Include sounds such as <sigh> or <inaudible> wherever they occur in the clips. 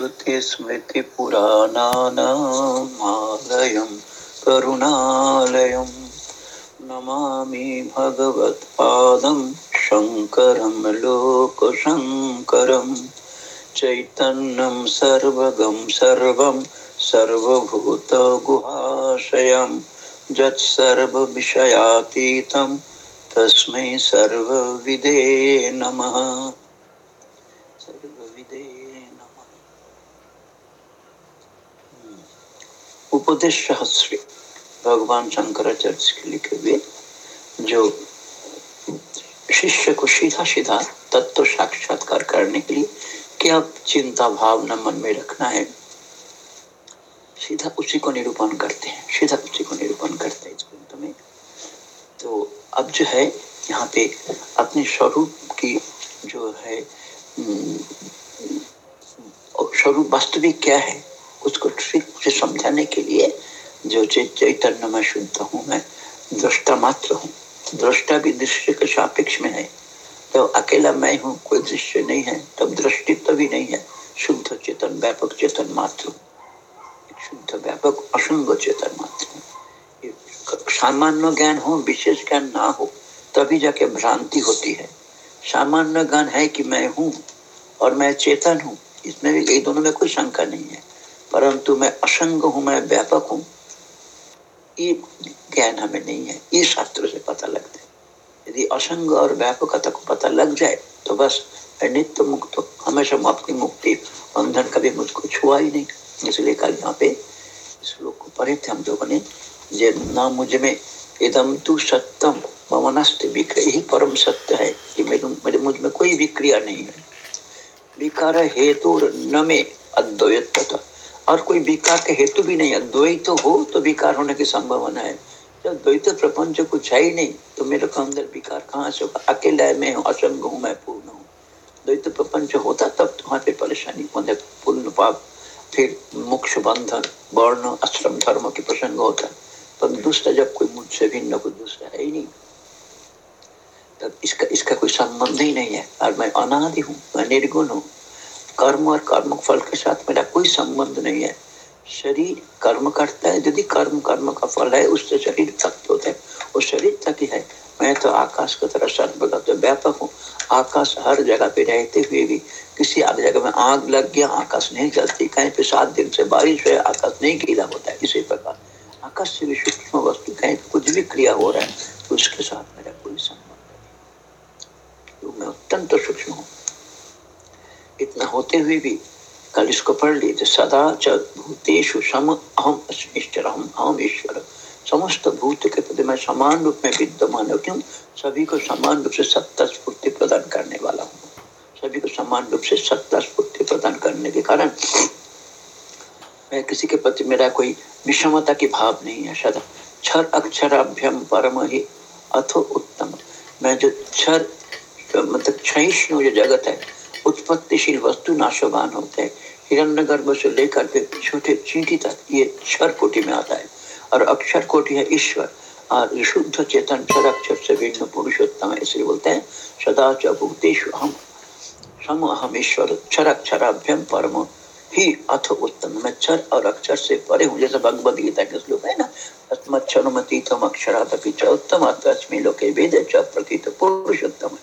श्रुतिस्मृतिपुराणानामालयं करुणालयं। नमामि भगवत्पादं, शङ्करं, लोकशङ्करं। चैतन्यं सर्वगं, सर्वं सर्वभूतगुहाशयं। यत्सर्वविषयातीतं तस्मै सर्वविदे नमः। सर्वविदे नमः उपदेश सहस्री भगवान शंकराचार्य के लिखे हुए जो शिष्य को सीधा सीधा तत्व साक्षात्कार करने के लिए क्या चिंता भावना मन में रखना है, सीधा उसी को निरूपण करते हैं, सीधा उसी को निरूपण करते हैं इस ग्रंथ में। तो अब जो है, यहाँ पे अपने स्वरूप की जो है स्वरूप वास्तविक क्या है? उसको ठीक से समझाने के लिए जो चैतन्य में शुद्ध हूँ मैं, दृष्टा मात्र हूँ। दृष्टा भी दृश्य के सापेक्ष में है। तो अकेला मैं हूँ, कोई दृश्य नहीं है, तब दृष्टित्व भी नहीं है। शुद्ध चेतन व्यापक चेतन मात्र शुद्ध व्यापक असंग चेतन मात्र सामान्य ज्ञान हो, विशेष ज्ञान ना हो, तभी जाके भ्रांति होती है। सामान्य ज्ञान है कि मैं हूँ और मैं चेतन हूँ। इसमें भी ये दोनों में कोई शंका नहीं है। परंतु मैं असंग हूँ, मैं व्यापक हूँ। ये ज्ञान हमें नहीं है, ये शास्त्र से पता लगता है। यदि असंग और व्यापकता को पता लग जाए तो बस नित्य मुक्त हमेशा अपनी मुक्ति बंधन कभी मुझको छुआ ही नहीं। इसलिए कल यहाँ पे लोग को पढ़े थे हम लोगों ने ना मुझमें इदम तू सत्यम ममनस्त विक्रिय ही परम सत्य है। कि मेरे मेरे मुझमें कोई विक्रिया नहीं है। विकार हेतु न में अद्वैत और कोई विकार के हेतु भी नहीं अद्वैत तो हो तो विकार होने की संभावना है। जब द्वैत प्रपंच कुछ है ही नहीं तो मेरे को अंदर विकार कहाँ से होगा? अकेला मैं हूँ, असंग हूँ, मैं पूर्ण हूँ। द्वैत प्रपंच होता तब तो पे परेशानी मतलब पूर्ण पाप, फिर मोक्ष बंधन, वर्ण आश्रम धर्म के प्रसंग होता पर दूसरा जब कोई मुझसे भिन्न कोई दूसरा है ही नहीं। तब इसका इसका कोई संबंध ही नहीं है। और मैं अनादि हूँ, मैं निर्गुण हूँ। कर्म और कर्म फल के साथ मेरा कोई संबंध नहीं है। शरीर कर्म करता है, यदि कर्म कर्म का फल है, उससे शरीर तक होता है। वो शरीर तक ही है। मैं तो आकाश की तरह सर्वगत व्यापक हूँ। आकाश हर जगह पे रहते हुए भी किसी आग जगह में आग लग गया, आकाश नहीं जलती, कहीं पे सात दिन से बारिश है, आकाश नहीं गीला होता है, इसी प्रकार। आकाश से भी सूक्ष्म वस्तु, कहीं कुछ भी क्रिया हो रहा है तो उसके साथ मेरा कोई संबंध नहीं तो मैं अत्यंत सूक्ष्म हूँ। इतना होते हुए भी कल इसको पढ़ ली तो सदा च भूतेषु सम अहम ईश्वर समस्त भूत के प्रति मैं समान रूप में विद्यमान हूँ। क्यों? सभी को समान रूप से सत्ता स्फूर्ति प्रदान करने वाला हूँ। सभी को समान रूप से सत्ता स्फूर्ति प्रदान करने के कारण मैं किसी के प्रति मेरा कोई विषमता की भाव नहीं है। सदा क्षर अक्षराभ्यम परम ही अथो उत्तम। मैं जो क्षर मतलब क्षिष्णु जो जगत है उत्पत्तिशील वस्तु नाशवान होते हैं। हिरण्य गर्भ से लेकर के छोटे चींटी तक ये क्षर कोटि में आता है। और अक्षर कोटि है ईश्वर। और शुद्ध चेतन क्षर अक्षर से भिन्न पुरुषोत्तम इसलिए बोलते हैं। सदा च भूतेषु हम सम हम ईश्वर। क्षर अक्षराभ्यम परम। ही अथ उत्तम। मैं क्षर और अक्षर से परे हूँ। जैसे भगवद गीता के श्लोक है ना? तस्मक्षरमतीतम अक्षरादपि च उत्तम। तस्मी लोके वेद च प्रकृत पुरुषोत्तम।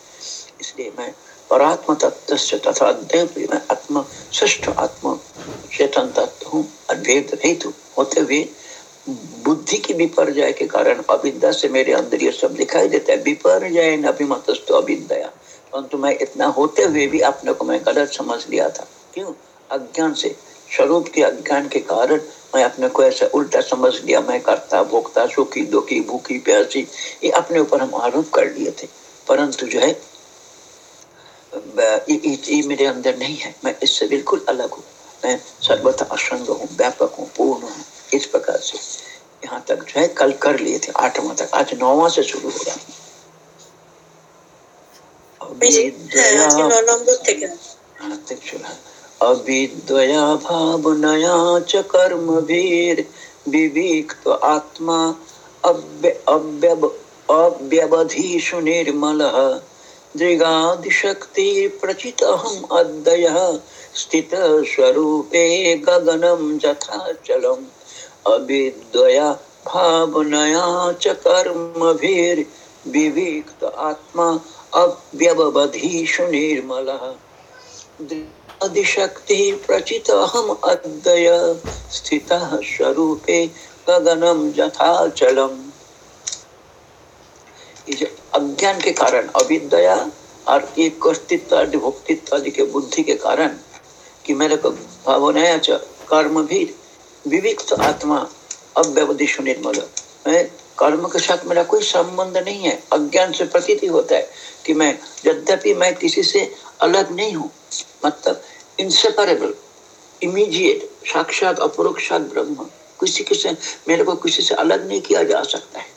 इसलिए मैं परात्म तत्व तथा देव मैं आत्म श्रेष्ठ आत्म, चेतन तत्व हूँ अद्वैत हेतु होते हुए बुद्धि की विपर्जय के कारण अविद्या से मेरे अंदर ये सब दिखाई देता है। विपर्जय अभिमतस्तु अविद्या। परंतु मैं इतना होते हुए भी अपने को मैं गलत समझ लिया था। क्यों? अज्ञान से, स्वरूप के अज्ञान के कारण मैं अपने को ऐसा उल्टा समझ लिया। मैं करता भोगता सुखी, दुखी, भूखी, प्यासी, ये अपने ऊपर हम आरोप कर लिए थे। परंतु जो है ये मेरे अंदर नहीं है। मैं इससे बिल्कुल अलग हूँ। मैं सर्वथा असंग हूँ व्यापक हूँ पूर्ण हूँ। इस प्रकार से यहाँ तक जो है कल कर लिए थे आठवां तक। आज नौवा से शुरू हो रहा अविद्वया भावनया च कर्म भीर विवेक तो आत्मा अव्यवधीषु निर्मल। दृगादिशक्ति प्रचित हम अद्वय। स्थित स्वरूपे गगनम जथाचलम। अविद्वया भावनया च कर्मभिर् विविक्त आत्मा अव्यवधीषु निर्मलः। आदिशक्ति प्रचित हम अद्वय। स्थित स्वरूपे गगनम यथाचलम अज्ञान के कारण, अविद्या और एक आदि भोक्तित्व आदि के बुद्धि के कारण कि मेरे को भावनाया च, कर्म भी विविक्त आत्मा अव्यवधिशु निर्मल मैं कर्म के साथ मेरा कोई संबंध नहीं है। अज्ञान से प्रतीति होता है कि मैं, यद्यपि मैं किसी से अलग नहीं हूँ मतलब इंसेपरेबल इमीजिएट साक्षात, अपरोक्षात ब्रह्म, किसी किसी मेरे को किसी से अलग नहीं किया जा सकता है।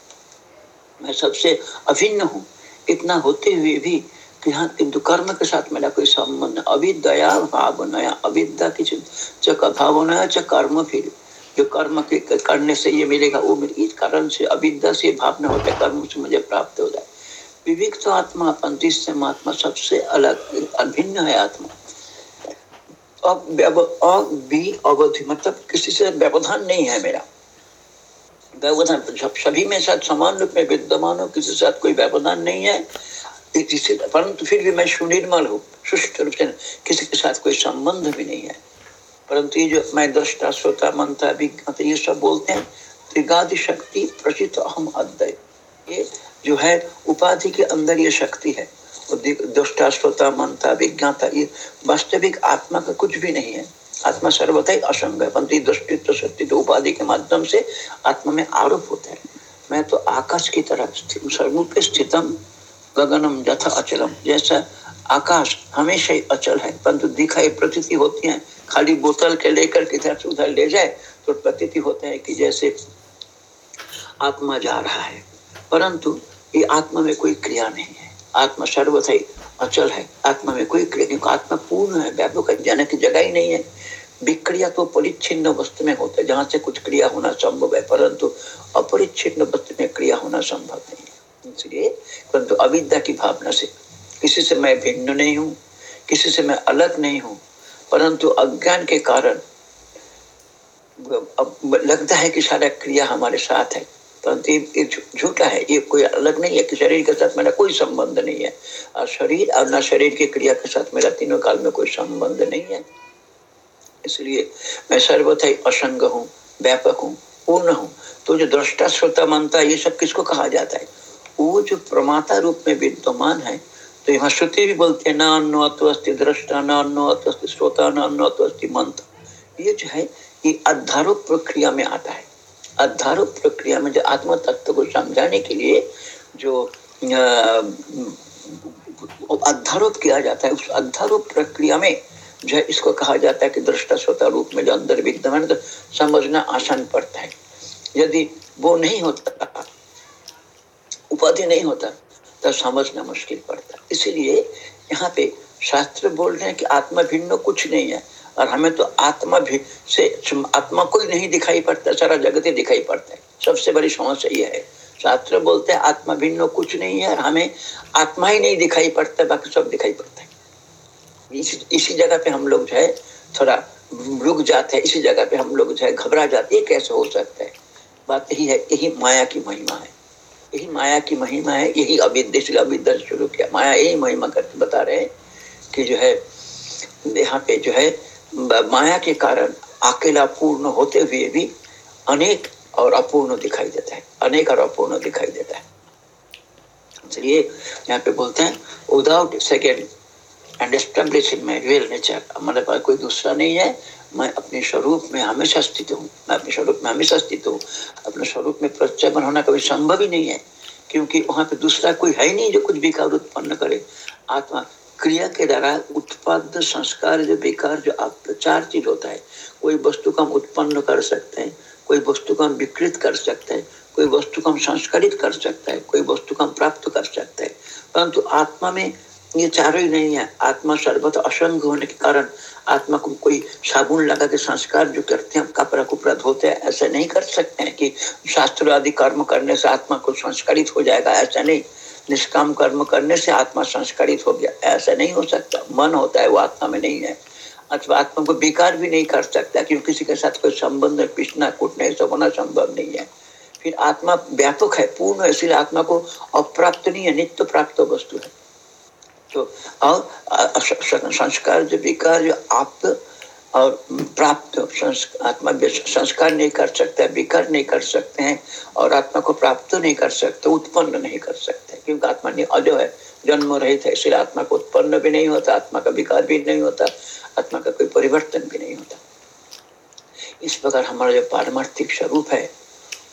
मैं सबसे अभिन्न हूँ। इतना होते हुए भी कि हाँ किंतु कर्म के साथ मेरा कोई संबंध अविद्या भावनाया अविद्या की च भावना च कर्म फिर। जो कर्म के करने से ये मिलेगा, वो मेरे इस कारण से अविद्या से भावना होता है, कर्म से मुझे प्राप्त हो जाए। विविक्त तो आत्मा पंथिष्ठ आत्मा सबसे अलग, अभिन्न है आत्मा। अब अवधि मतलब किसी से व्यवधान नहीं है मेरा। व्यवधान सभी में साथ समान रूप में विद्यमान हो, किसी साथ कोई व्यवधान नहीं है परंतु फिर भी मैं सुनिर्मल हूँ, सुष्ट रूप से किसी के साथ कोई संबंध भी नहीं है। परंतु ये जो मैं दृष्टा, श्रोता मनता विज्ञाता ये सब बोलते हैं, त्रिगादि शक्ति प्रचित अहम अद्वय ये जो है, उपाधि के अंदर ये शक्ति है। दृष्टा, श्रोता मनता विज्ञाता ये वास्तविक आत्मा का कुछ भी नहीं है। आत्मा सर्वथा ही असंग है परंतु दृष्टित्व शक्ति तो उपाधि के माध्यम से आत्मा में आरोप होता है. मैं तो आकाश की तरह सर्वरूप स्थितम गगनम यथा अचलम. जैसा आकाश हमेशा ही अचल है, परंतु दिखाई प्रतीति होती है, खाली बोतल के लेकर किधर से उधर ले जाए तो प्रतीति होता है कि जैसे आत्मा जा रहा है. परंतु ये आत्मा में कोई क्रिया नहीं है. आत्मा सर्वथा अचल है। आत्मा में कोई क्रिया क्योंकि आत्मा पूर्ण है, व्यापक जाने की जगह ही नहीं है। विक्रिया तो परिच्छिन्न वस्तु में होता है, जहाँ से कुछ क्रिया होना संभव है, परंतु अपरिच्छिन्न वस्तु में क्रिया होना संभव नहीं है। इसलिए परंतु अविद्या की भावना से किसी से मैं भिन्न नहीं हूँ, किसी से मैं अलग नहीं हूँ, परंतु अज्ञान के कारण लगता है कि सारा क्रिया हमारे साथ है। ये झूठा है, ये कोई अलग नहीं है कि शरीर के साथ मेरा कोई संबंध नहीं है। और शरीर और न शरीर की क्रिया के साथ मेरा तीनों काल में कोई संबंध नहीं है। इसलिए मैं सर्वथा असंग हूँ, व्यापक हूँ, पूर्ण हूँ। तो जो दृष्टा, श्रोता मानता ये सब किसको कहा जाता है? वो जो प्रमाता रूप में विद्यमान है तो यहाँ श्रुति भी बोलते हैं न अन्नोत्वस्ति दृष्टा न अन्नोत्वस्ति श्रोता न अन्नोत्वस्ति मंत्र ये जो है, ये अध्यारोप प्रक्रिया में आता है। अध्यारोप प्रक्रिया में जो आत्म तत्व को समझाने के लिए जो अध्यारोप किया जाता है, उस अध्यारोप प्रक्रिया में जो है इसको कहा जाता है कि दृष्टा श्रोता रूप में जो अंदर विद्यमान तो समझना आसान पड़ता है। यदि वो नहीं होता, उपाधि नहीं होता तो समझना मुश्किल पड़ता इसीलिए यहाँ पे शास्त्र बोल रहे हैं कि आत्मा भिन्न कुछ नहीं है। और हमें तो आत्मा भी से आत्मा को ही नहीं दिखाई पड़ता, सारा जगत ही दिखाई पड़ता है। सबसे बड़ी समस्या यह है। शास्त्र बोलते हैं, आत्मा भिन्न कुछ नहीं है और हमें आत्मा ही नहीं दिखाई पड़ता, बाकी सब दिखाई पड़ता है। इसी इसी जगह पे हम लोग जो है, थोड़ा रुक जाते हैं, इसी जगह पे हम लोग जो है, घबरा जाते हैं कैसे हो सकता है? बात यही है, यही माया की महिमा है। यही माया की महिमा है, यही अविद्या अविद्या शुरू किया। माया यही महिमा करके बता रहे हैं कि जो है, यहाँ पे जो है माया के कारण अकेला पूर्ण होते हुए भी अनेक और अपूर्ण दिखाई देता है। अनेक और अपूर्ण दिखाई देता है। इसलिए यहाँ पे बोलते हैं without second and establish in my real nature हमारे पास कोई दूसरा नहीं है, मैं अपने स्वरूप में हमेशा स्थित हूँ। मैं अपने स्वरूप में हमेशा स्थित हूँ। अपने स्वरूप में प्रत्ययन होना कभी संभव ही नहीं है, क्योंकि वहाँ पे दूसरा कोई है ही नहीं जो कुछ विकार उत्पन्न करे। आत्मा क्रिया के द्वारा उत्पाद संस्कार जो विकार जो आप चार चीज़ होता है, कोई वस्तु को हम उत्पन्न कर सकते हैं, कोई वस्तु को हम विकृत कर सकते हैं, कोई वस्तु को हम संस्कारित कर सकते हैं, कोई वस्तु को हम प्राप्त कर सकते हैं। परंतु आत्मा में ये चारों ही नहीं है। आत्मा सर्वत असंग होने के कारण आत्मा को कोई साबुन लगा के संस्कार जो करते हैं कपड़ा कुपड़ा धोते हैं, ऐसा नहीं कर सकते हैं कि शास्त्र आदि कर्म करने से आत्मा को संस्कारित हो जाएगा, ऐसा नहीं। निष्काम कर्म करने से आत्मा संस्कारित हो गया। ऐसा नहीं हो सकता। मन होता है, वो आत्मा में नहीं है। अथवा आत्मा को विकार भी नहीं कर सकता, क्योंकि किसी के साथ कोई संबंध पिछना कूटना सब होना संभव नहीं है। फिर आत्मा व्यापक है, पूर्ण है, इसलिए आत्मा को अप्राप्त नहीं है नित्य प्राप्त वस्तु है। तो और संस्कार जो विकार, जो आप और प्राप्त आत्मा संस्कार नहीं कर सकते, विकार नहीं कर सकते हैं, और आत्मा को प्राप्त नहीं कर सकते, उत्पन्न नहीं कर सकते, क्योंकि आत्मा नहीं अजो है, जन्म रहित है, इसलिए आत्मा को उत्पन्न भी नहीं होता, आत्मा का विकार भी नहीं होता, आत्मा का कोई परिवर्तन भी नहीं होता। इस प्रकार हमारा जो पारमार्थिक स्वरूप है,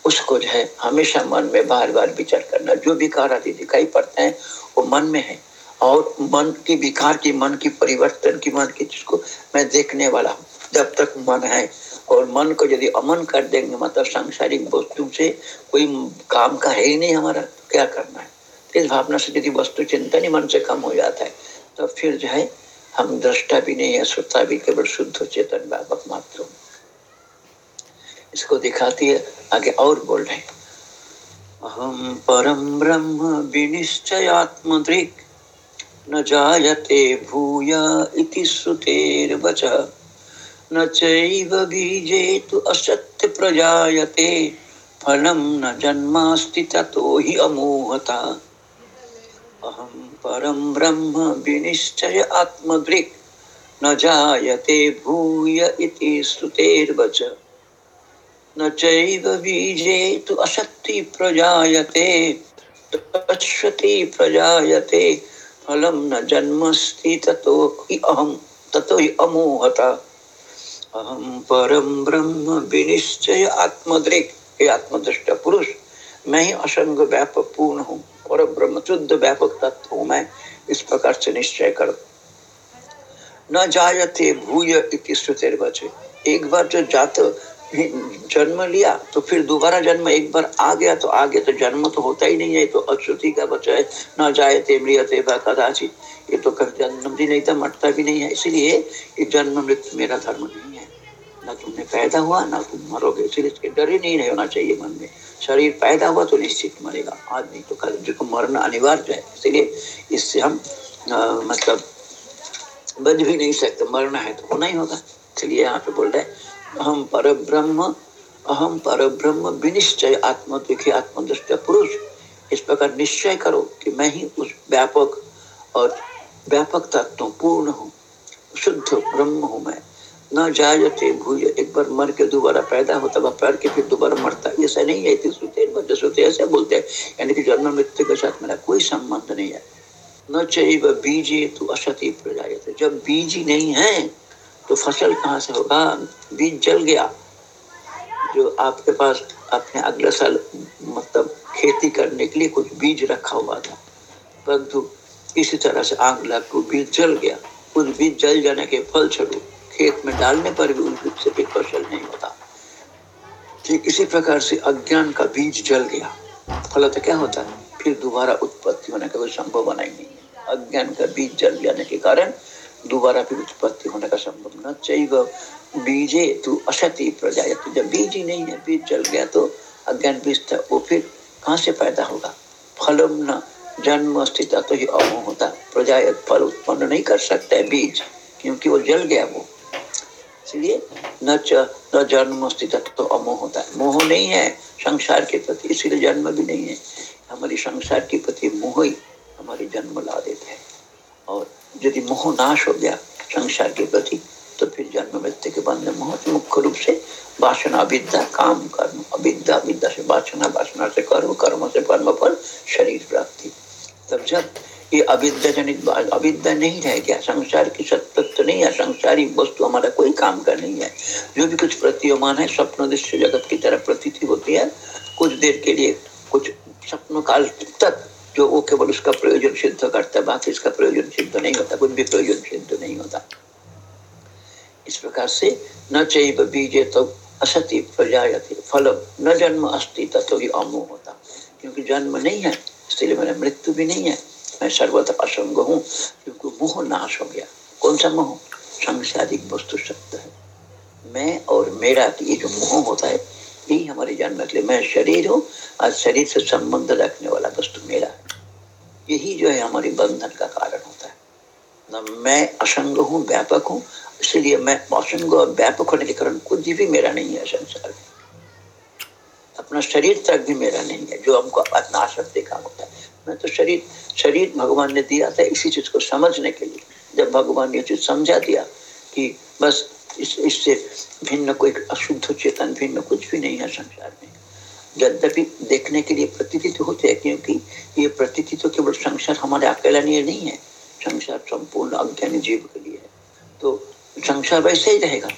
उसको जो है, हमेशा मन में बार बार विचार करना, जो विकार आदि दिखाई पड़ते हैं, वो मन में है। और मन की विकार की, मन की परिवर्तन की, मन की जिसको मैं देखने वाला हूँ, जब तक मन है। और मन को यदि अमन कर देंगे मतलब सांसारिक वस्तु से कोई काम का है ही नहीं हमारा तो क्या करना है? इस भावना से यदि वस्तु चिंतन ही मन से कम हो जाता है तो फिर जो है, हम दृष्टा भी नहीं है, श्रोता भी केवल शुद्ध चेतन व्यापक मात्र इसको दिखाती है, आगे और बोल रहे अहम परम ब्रह्म विनिश्चयात्मदृक्। न जायते भूय इति श्रुतेर्वच। न चैव बीजे तु असत्य प्रजायते फलं न जन्मास्ति ततो हि अमोहता। अहं परं ब्रह्म विनिश्चय आत्मदृक्, न जायते भूय इति श्रुतेर्वच। न चैव बीजे तु असक्ति प्रजायते, तत्सति प्रजायते फलम न जन्मस्ति ततो अहम ततो अमोहता। अहम परम ब्रह्म विनिश्चय आत्मदृक। हे आत्मदृष्ट पुरुष, मैं ही असंग व्यापक पूर्ण हूँ और ब्रह्म शुद्ध व्यापक तत्व हूँ मैं, इस प्रकार से निश्चय कर। न जायते भूय इति श्रुतिर्वचे। एक बार जो जात जन्म लिया तो फिर दोबारा जन्म एक बार आ गया तो आगे तो जन्म तो होता ही नहीं है तो अश्रुति का बचा है न जाए ते मृियते कदाचित ये तो कभी जन्म भी नहीं था मरता भी नहीं है इसलिए जन्म मृत्यु मेरा धर्म नहीं है। ना तुमने पैदा हुआ ना तुम मरोगे इसलिए इसके डर ही नहीं होना चाहिए मन में। शरीर पैदा हुआ तो निश्चित मरेगा नहीं तो कल जो मरना अनिवार्य है इसलिए इससे हम आ, मतलब बच भी नहीं सकते मरना है तो होना ही होगा। इसलिए यहाँ पे बोल रहे हैं अहम पर ब्रह्म अहम पर ब्रह्म विनिश्चय आत्म देखिए आत्मदृष्ट पुरुष। इस प्रकार निश्चय करो कि मैं ही उस व्यापक और व्यापक तत्व पूर्ण हूँ। शुद्ध ब्रह्म हूँ मैं। न जायते भूय, एक बार मर के दोबारा पैदा होता वह पैर के फिर दोबारा मरता ऐसा नहीं है श्रुते श्रुते ऐसे बोलते हैं, यानी कि जन्म मृत्यु के साथ मेरा कोई संबंध नहीं है। न चाहिए बीजे तू असती प्रजायते। जब बीज ही नहीं है तो फ़सल कहाँ से होगा? बीज जल गया। जो आपके पास अपने अगले साल मतलब खेती करने के लिए कुछ बीज रखा हुआ था। परंतु इसी तरह से आग लग को बीज जल गया। उस बीज जल जाने के फल छोड़ो खेत में डालने पर भी उस बीज से भी फ़सल नहीं होता। ठीक इसी प्रकार से अज्ञान का बीज जल गया। फल तो क्या होता है? फिर दोबारा उत्पत्ति होने का कोई संभव ही नहीं। अज्ञान का बीज जल जाने के कारण दोबारा फिर उत्पत्ति होने का संभव न चाहिए बीजे तू असति प्रजाय जब बीज ही नहीं है, बीज चल गया तो अज्ञान बीज था, वो फिर कहाँ से पैदा होगा? फलम न जन्म स्थित तो ही अमोह होता। प्रजाय फल उत्पन्न नहीं कर सकता है बीज, क्योंकि वो जल गया वो। इसलिए न न जन्म स्थित तो अमोह होता है। मोह नहीं है संसार के प्रति, इसीलिए जन्म भी नहीं है। हमारी संसार के प्रति मोह ही हमारी जन्म ला देते हैं। और यदि मोह नाश हो गया, संसार के प्रति तो फिर जन्म मृत्यु के बंधन मोह मुख्य रूप से वासना, विद्या, काम, कर्म, अविद्या, विद्या से वासना वासना से कर्म कर्म से कर्म पर शरीर प्राप्ति। तब जब ये अविद्या जनित अविद्या नहीं रह गया, संसार की सत्य तो नहीं है, संसारी वस्तु हमारा कोई काम का नहीं है, जो भी कुछ प्रतीयमान है, स्वप्न दृश्य जगत की तरह प्रतीति होती है, कुछ देर के लिए, कुछ स्वप्न काल तक जो वो केवल उसका प्रयोजन सिद्ध करता है, बाकी इसका प्रयोजन सिद्ध नहीं होता, कुछ भी प्रयोजन सिद्ध नहीं होता। इस प्रकार से न चैव बीजे तो असति प्रजायते फल न जन्म अस्ति तत्व ही अमो होता। क्योंकि जन्म नहीं है, इसलिए मेरा मृत्यु भी नहीं है, मैं सर्वत असंग हूँ, क्योंकि मोह नाश हो गया। कौन सा मोह? संसारिक वस्तु शब्द है। मैं और मेरा ये जो मोह होता है, यही हमारे जन्म के लिए। मैं शरीर हूँ और शरीर से संबंध रखने वाला वस्तु मेरा है। यही जो है हमारे बंधन का कारण होता है। मैं असंग हूँ, व्यापक हूँ, इसलिए मैं असंग और व्यापक होने के कारण कुछ भी मेरा नहीं है संसार में। अपना शरीर तक भी मेरा नहीं है, जो हमको अपना आसक्ति काम होता है। मैं तो शरीर शरीर भगवान ने दिया था इसी चीज़ को समझने के लिए। जब भगवान ने चीज़ समझा दिया कि बस इस, इससे भिन्न कोई अशुद्ध चेतन, भिन्न कुछ भी नहीं है संसार में। यद्यपि देखने के लिए प्रतीति तो होते हैं, क्योंकि ये प्रतीति तो केवल संसार हमारे अकेला लिए नहीं है। संसार संपूर्ण अज्ञानी जीव के लिए है। तो संसार वैसे ही रहेगा।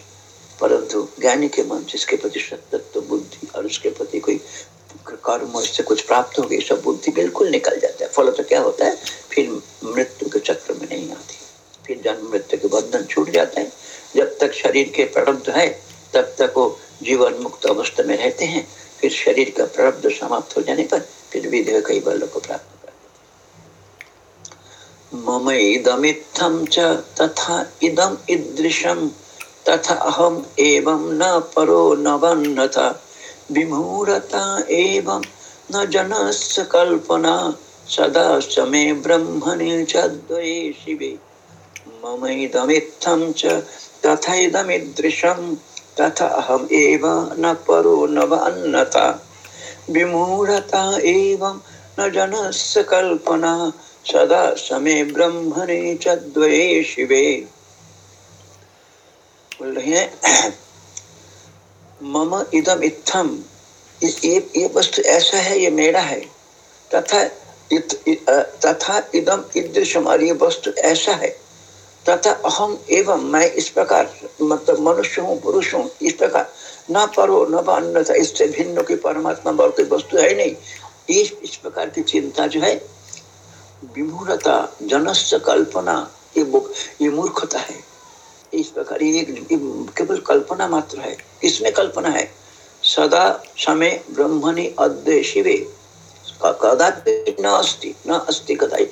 परंतु ज्ञानी के मन जिसके प्रति सत्य बुद्धि और उसके प्रति कोई कर्म इससे कुछ प्राप्त हो गई सब बुद्धि बिल्कुल निकल जाता है। फल तो क्या होता है? फिर मृत्यु के चक्र में नहीं आती। फिर जन्म मृत्यु के बंधन छूट जाते हैं। जब तक शरीर के प्रारब्ध है, तब तक वो जीवन मुक्त अवस्था में रहते हैं। फिर शरीर का प्रारब्ध समाप्त हो जाने पर फिर विधेय कई बल को प्राप्त मम इदमित्थम च तथा इदम तथा अहम एवं न परो विमूढ़ता एवं न जनस्य कल्पना सदा समे ब्रह्मणे च द्वये शिवे। मम इदमित्थम च इदमीदृशम तथा अहम एव न परो न अन्नता विमूढ़ता एवं न जनस्य कल्पना सदा समे ब्रह्मणे च द्वये शिवे। बोल रहे हैं मम इदम इत्थम। ये ये वस्तु ऐसा है ये मेरा है। तथा इत, तथा इदम ईदृशम और ये वस्तु ऐसा है। तथा अहम एवं मैं इस प्रकार मतलब मनुष्य हूँ, पुरुष हूँ, इस प्रकार, न परो, न अन्य था इससे भिन्न की परमात्मा बल कोई वस्तु है नहीं। इस इस प्रकार की चिंता जो है विमूरता जनस्य कल्पना, ये ये मूर्खता है। इस प्रकार ये केवल कल्पना मात्र है, इसमें कल्पना है। सदा समय ब्रह्मणि अद्वय शिवे कदापि न अस्ति न अस्ति कदाई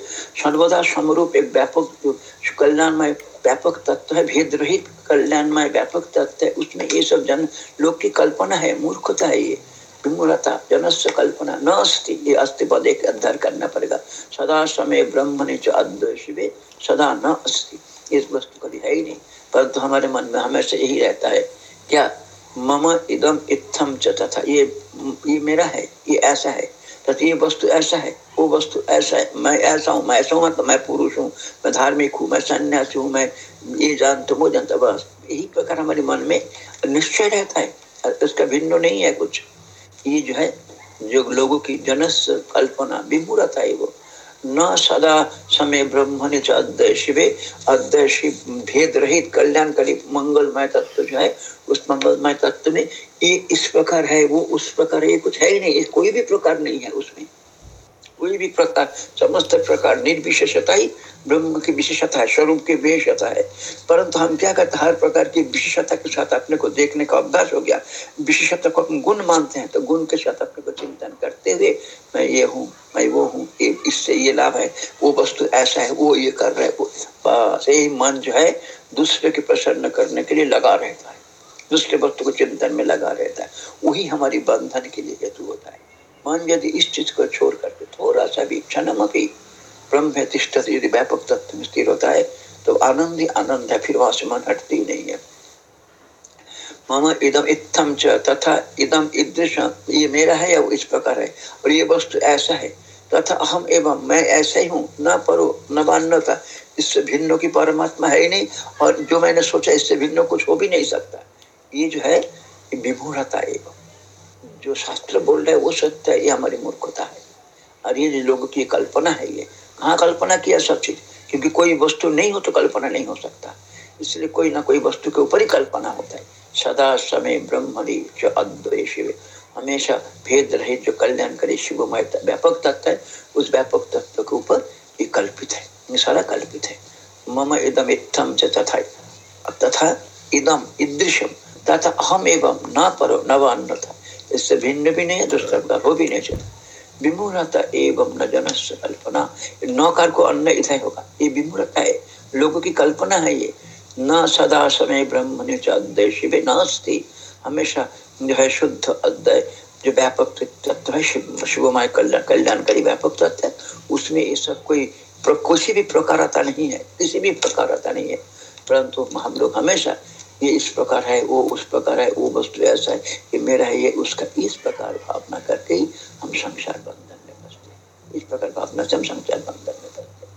सर्वदा समरूप एक व्यापक कल्याणमय व्यापक तत्व है भेद रहित कल्याणमय व्यापक तत्व है उसमें ये सब जन लोग की कल्पना है, मूर्खता है ये। विमूलता, जनस्य कल्पना न अस्ति ये अस्थि पद एक अध्ययन करना पड़ेगा। सदा समय ब्रह्म ने जो अद्वय शिवे, सदा न अस्ति इस वस्तु कभी है ही नहीं, परंतु हमारे मन में हमेशा यही रहता है। क्या मम इदम इत्थम चता ये ये मेरा है, ये ऐसा है। तथा ये वस्तु ऐसा है, वो वस्तु ऐसा है। मैं ऐसा हूँ, मैं ऐसा हूँ मतलब मैं पुरुष हूँ, मैं धार्मिक हूँ, मैं सन्यासी हूँ, मैं ये जानता वो जानता बस। यही प्रकार हमारे मन में निश्चय रहता है। इसका भिन्न नहीं है कुछ। ये जो है, जो लोगों की जनस कल्पना विमूरता है वो। न सदा समय ब्रह्म ने अद्वय शिवे। अद्वय शिव भेद रहित कल्याणकारी मंगलमय तत्व जो है, उस मंगलमय तत्व में ये इस प्रकार है, वो उस प्रकार ये कुछ है ही नहीं कोई भी प्रकार नहीं है उसमें। कोई भी प्रकार समस्त प्रकार निर्विशेषता ही ब्रह्म की विशेषता है, स्वरूप की विशेषता है। परंतु हम क्या करते हर प्रकार की विशेषता के साथ अपने को देखने का अभ्यास हो गया। विशेषता को हम गुण मानते हैं तो गुण के साथ अपने को चिंतन करते हुए मैं ये हूँ, मैं वो हूँ इससे ये लाभ है, वो वस्तु ऐसा है, वो ये कर रहा है, वो बस यही मन जो है दूसरे के प्रसन्न करने के लिए लगा रहता है। दूसरे वस्तु को चिंतन में लगा रहता है। वही हमारी बंधन के लिए हेतु होता है। मन यदि इस चीज़ को छोड़ करके थोड़ा सा भी क्षण ब्रह्म तिष्ठ यदि व्यापक तत्व में स्थिर होता है तो आनंद ही आनंद है, फिर वहाँ से मन हटती नहीं है। मम इदम इत्थम च, तथा इदम ईदृश ये मेरा है या वो इस प्रकार है? और ये वस्तु ऐसा है, तथा अहम एवं मैं ऐसा ही हूँ, न परो, न मान्यता, इससे भिन्न की परमात्मा है ही नहीं, और जो मैंने सोचा इससे भिन्न कुछ हो भी नहीं सकता। ये जो है विमूढ़ता एवं। जो शास्त्र बोल रहे वो सत्य है, ये हमारी मूर्खता है। और ये लोगों की कल्पना है ये, कहाँ कल्पना किया सब चीज़? क्योंकि कोई वस्तु नहीं हो तो कल्पना नहीं हो सकता। इसलिए कोई ना कोई वस्तु के ऊपर ही कल्पना होता है। सदा समय ब्रह्मणि जो अद्वय शिव। हमेशा भेद रहे, जो कल्याण करे, शिवमय व्यापक तत्व है, उस व्यापक तत्व के ऊपर ये कल्पित है। ये सारा कल्पित है। मम इदम इत्थम तथा तथा इदम ईदृशम तथा अहम एवं न परो, न था इससे भिन्न भी नहीं है दूसरा प्रकार हो भी नहीं चाहिए। विमूढ़ता एवं न जनस्य कल्पना नौकार को अन्न इधर होगा। ये विमूढ़ता है, लोगों की कल्पना है ये। न सदा समय ब्रह्म शिव नास्ती। हमेशा जो है शुद्ध अद्वय जो व्यापक तत्व है, शिव, शिवमय कल्याण, कल्याणकारी व्यापक तत्व है, उसमें ये सब कोई किसी भी प्रकार आता नहीं है, किसी भी प्रकार आता नहीं है। परंतु हम लोग हमेशा ये इस प्रकार है, वो उस प्रकार है, वो वस्तु ऐसा है कि मेरा है, ये उसका इस प्रकार भावना करके ही हम संसार बंधन में फंसते इस प्रकार भावना से हम संसार बंधन में फंसते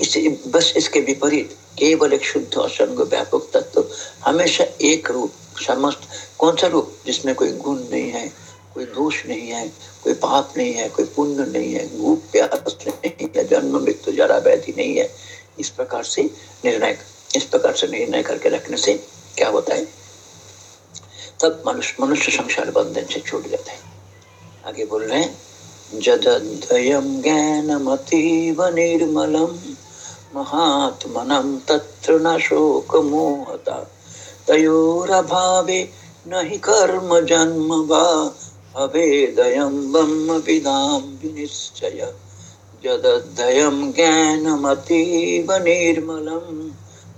इसे बस इसके विपरीत, केवल एक शुद्ध असंग व्यापक तत्व, हमेशा एक रूप, समस्त, कौन सा रूप? जिसमें कोई गुण नहीं है, कोई दोष नहीं है, कोई पाप नहीं है, कोई पुण्य नहीं है प्यास नहीं है, जन्म, मृत्यु, जरा, व्याधि नहीं है। इस प्रकार से निर्णय इस प्रकार से निर्णय करके रखने से क्या होता है? तब मनुष्य मनुष्य संसार बंधन से छूट जाता है। आगे बोल रहे हैं जदयम ज्ञानमतीव निर्मलम महात्मनम तत्र न शोक मोहता न कर्म जन्म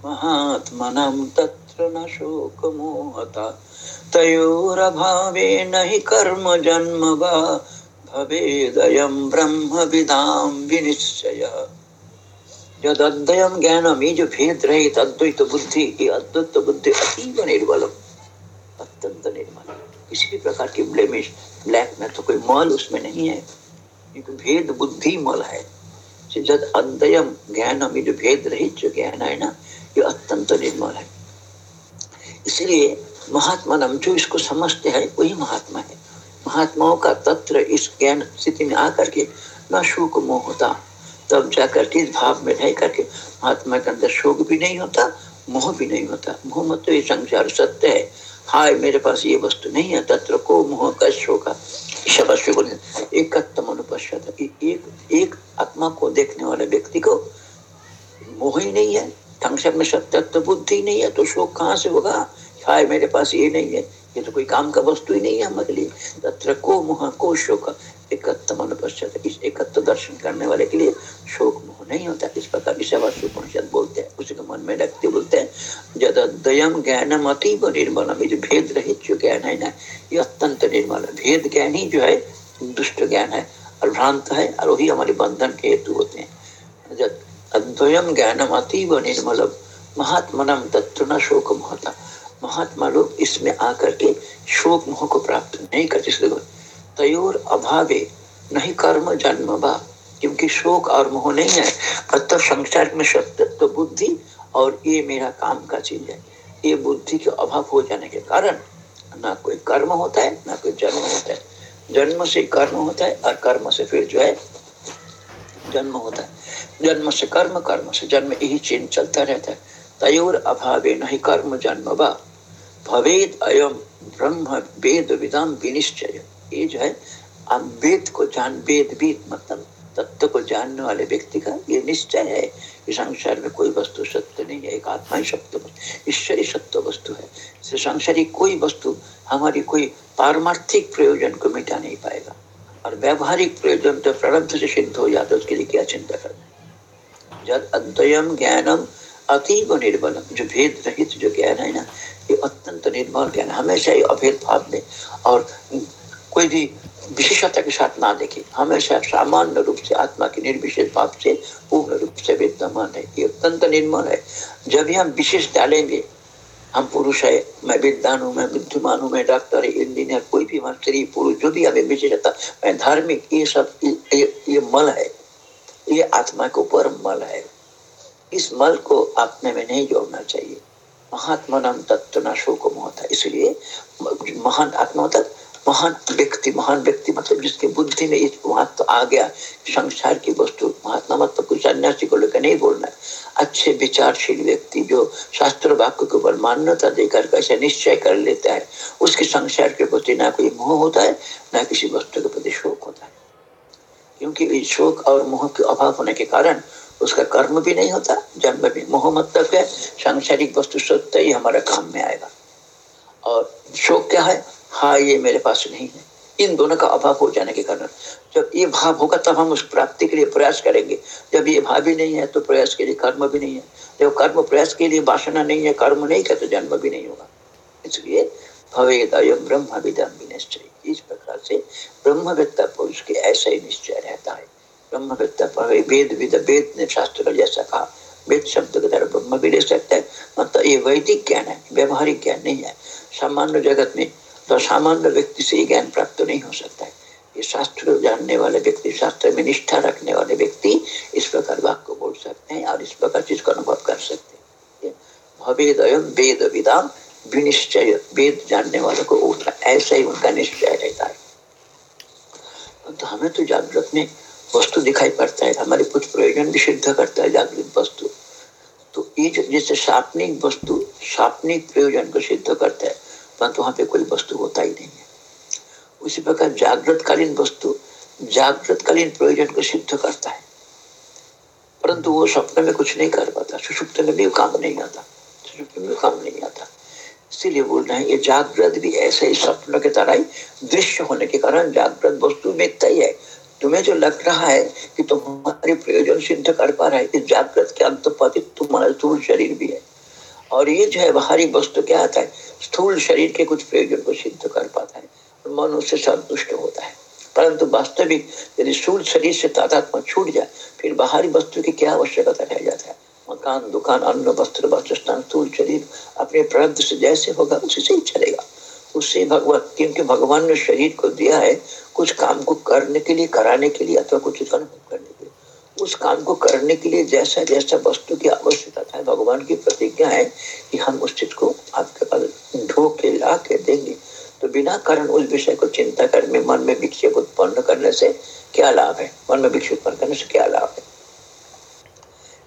महात्मनं तत्र न शोकमोहता तयोरभावे न हि कर्म जन्म वा भवेदयं ब्रह्म विदां विनिश्चय। जद अद्वयम ज्ञानम ये अद्वैत बुद्धि ये अद्वैत बुद्धि अतीव निर्बलम, अत्यंत निर्मल किसी भी प्रकार की ब्लेमिश, ब्लैक में तो कोई मल उसमें नहीं है। क्योंकि भेद बुद्धि मल है। जद अद्वयम ज्ञान में जो भेद रहित जो ज्ञान है ना ये अत्यंत निर्मल है। इसलिए महात्मा नाम जो इसको समझते हैं, वही महात्मा है। महात्माओं का तत्व इस ज्ञान स्थिति में आकर के न शोक मोह होता, तब जाकर के इस भाव में रह करके महात्मा के अंदर शोक भी नहीं होता, मोह भी नहीं होता। मोह मत तो ये संसार सत्य है। हाय, मेरे पास ये वस्तु नहीं है, तत्र को मोह शब्द बोले एकत्म अनुपश्यत एक एक आत्मा को देखने वाले व्यक्ति को मोह ही नहीं है। संक्षेप में सत्य बुद्धि नहीं है तो शोक कहाँ से होगा? हाय, मेरे पास ये नहीं है। ये तो कोई काम का वस्तु ही नहीं है हमारे लिए। तत्र को मोह को शोक। एकत्व मन पश्चात इस एकत्व दर्शन करने वाले के लिए शोक मोह नहीं होता। इस प्रकार उपनिषद बोलते हैं। उसी को मन में रखते बोलते हैं। जद दयम ज्ञानम अतीब निर्मल जो भेद रहित जो ज्ञान है ना, ये अत्यंत निर्मल भेद ज्ञान ही जो है, दुष्ट ज्ञान है। और भ्रांत है और वही हमारे बंधन के हेतु होते हैं। जब अद्वयम ज्ञानम अतीब निर्मल महात्मनम तत्व न शोक मोहता महात्मा लोग इसमें आकर के शोक मोह को प्राप्त नहीं करते तयोर अभावे नहीं कर्म जन्म बा, क्योंकि शोक और मोह नहीं है। मतलब संसार में सत्य तो बुद्धि और ये मेरा काम का चीज़ है। ये बुद्धि के अभाव हो जाने के कारण ना कोई कर्म होता है, ना कोई जन्म होता है। जन्म से कर्म होता है और कर्म से फिर जो है जन्म होता है। जन्म से कर्म कर्म से जन्म, यही चेन चलता रहता है। तयोर अभावे नहीं कर्म जन्म बा। भवेद अयम ब्रह्म वेद विदाम विनिश्चय। ये जो है वेद को जान, वेद वेद मतलब तत्व को जानने वाले व्यक्ति का ये निश्चय है कि संसार में कोई वस्तु सत्य नहीं है, एक आत्मा ही सत्य वस्तु ईश्वरी सत्य वस्तु है। संसारी कोई वस्तु हमारी कोई पारमार्थिक प्रयोजन को मिटा नहीं पाएगा। और व्यवहारिक प्रयोजन तो प्रारब्ध से सिद्ध हो जाता है, उसके लिए क्या चिंता करना जब अद्वयम ज्ञानम अतीब निर्बल जो भेद रहित जो ज्ञान है ना ये अत्यंत निर्मल ज्ञान हमेशा ही अभेद भाव में और कोई भी विशेषता के साथ ना देखे। हमेशा सामान्य रूप से आत्मा के निर्विशेष भाव से पूर्ण रूप से विद्यमान है। ये अत्यंत निर्मल है। जब भी हम विशेष डालेंगे हम पुरुष है मैं विद्वान हूँ मैं बुद्धिमान हूँ मैं डॉक्टर इंजीनियर कोई भी स्त्री पुरुष जो भी हमें विशेषता मैं धार्मिक ये सब ये, ये मल है। ये आत्मा के ऊपर मल है। इस मल को आत्मा में नहीं जोड़ना चाहिए। महात्मा नाम तत्व न शोक मोहता इसलिए महान आत्मा तक महान व्यक्ति महान व्यक्ति मतलब जिसके बुद्धि में इस महत्व आ गया संसार की वस्तु, महात्मा मतलब कुछ सन्यासी को लेकर नहीं बोलना। अच्छे विचारशील व्यक्ति जो शास्त्र वाक्य के ऊपर मान्यता देकर कैसे निश्चय कर लेता है, उसके संसार के प्रति ना कोई मोह होता है, ना किसी वस्तु के प्रति शोक होता है। क्योंकि शोक और मोह के अभाव होने के कारण उसका कर्म भी नहीं होता, जन्म भी मोह मतलब है, सांसारिक वस्तु सत्य ही हमारा काम में आएगा। और शोक क्या है? हाँ ये मेरे पास नहीं है। इन दोनों का अभाव हो जाने के कारण जब ये भाव होगा तब हम उस प्राप्ति के लिए प्रयास करेंगे। जब ये भाव भी नहीं है तो प्रयास के लिए कर्म भी नहीं है। जब कर्म प्रयास के लिए वासना नहीं है, कर्म नहीं है तो जन्म भी नहीं होगा। इसलिए भवेद ब्रह्म विदम निश्चय इस प्रकार से ब्रह्मवेत्ता पुरुष के ऐसा ही निश्चय रहता है। ब्रह्मवेत्ता पुरुष वेद विद वेद ने शास्त्र का जैसा कहा। वेद शब्द के द्वारा ब्रह्म भी ले सकते हैं मतलब ये वैदिक ज्ञान है, व्यवहारिक ज्ञान नहीं है। सामान्य जगत में तो सामान्य व्यक्ति से ही ज्ञान प्राप्त नहीं हो सकता है। ये शास्त्र को जानने वाले व्यक्ति, शास्त्र में निष्ठा रखने वाले व्यक्ति इस प्रकार वाक्य बोल सकते हैं और इस प्रकार चीज़ का अनुभव कर सकते हैं। भवेद वेद विदाम विनिश्चय वेद जानने वाले को उठा ऐसा ही उनका निश्चय रहता है। तो हमें तो जागृत में वस्तु दिखाई पड़ता है, हमारे कुछ प्रयोजन भी सिद्ध करता है जागृत वस्तु। तो ये जैसे सापनिक वस्तु सापनिक प्रयोजन को सिद्ध करता है, परंतु वहाँ पे कोई वस्तु होता ही नहीं है। उसी प्रकार जागृतकालीन वस्तु, जागृतकालीन प्रयोजन को सिद्ध करता है। परंतु वो स्वप्न में कुछ नहीं कर पाता सुषुप्त में भी काम नहीं आता सुषुप्त में काम नहीं आता। इसीलिए बोल रहे हैं, ये जागृत भी ऐसे ही स्वप्न के तरह ही दृश्य होने के कारण जागृत वस्तु मिथ्या ही है। तुम्हें जो लग रहा है कि तुम्हारे प्रयोजन सिद्ध कर पा रहा है, इस जागृत के अंतपातित तुम्हारा स्थूल शरीर भी है। और ये जो है, बाहरी वस्तु क्या आता है? स्थूल शरीर के कुछ प्रयोजन को सिद्ध कर पाता है और मन उससे संतुष्ट होता है। परंतु वास्तविक यदि स्थूल शरीर से तादात्मा छूट जाए, फिर बाहरी वस्तु की क्या आवश्यकता रह जाता है? मकान, दुकान, अन्न, वस्त्र, वस्त्रस्थान स्थूल शरीर, अपने प्रारब्ध से जैसे होगा, उसी से ही चलेगा। उससे भगवान, क्योंकि भगवान ने शरीर को दिया है, कुछ काम को करने के लिए, कराने के लिए, अथवा कुछ अनुभव करने के लिए। उस काम को करने के लिए जैसा जैसा वस्तु की आवश्यकता है भगवान की प्रतिज्ञा है कि हम उस चीज़ को आपके पास ढो के ला के देंगे। तो बिना कारण उस विषय को चिंता करने, मन में विक्षेप उत्पन्न करने से क्या लाभ है? मन में विक्षेप उत्पन्न करने से क्या लाभ है?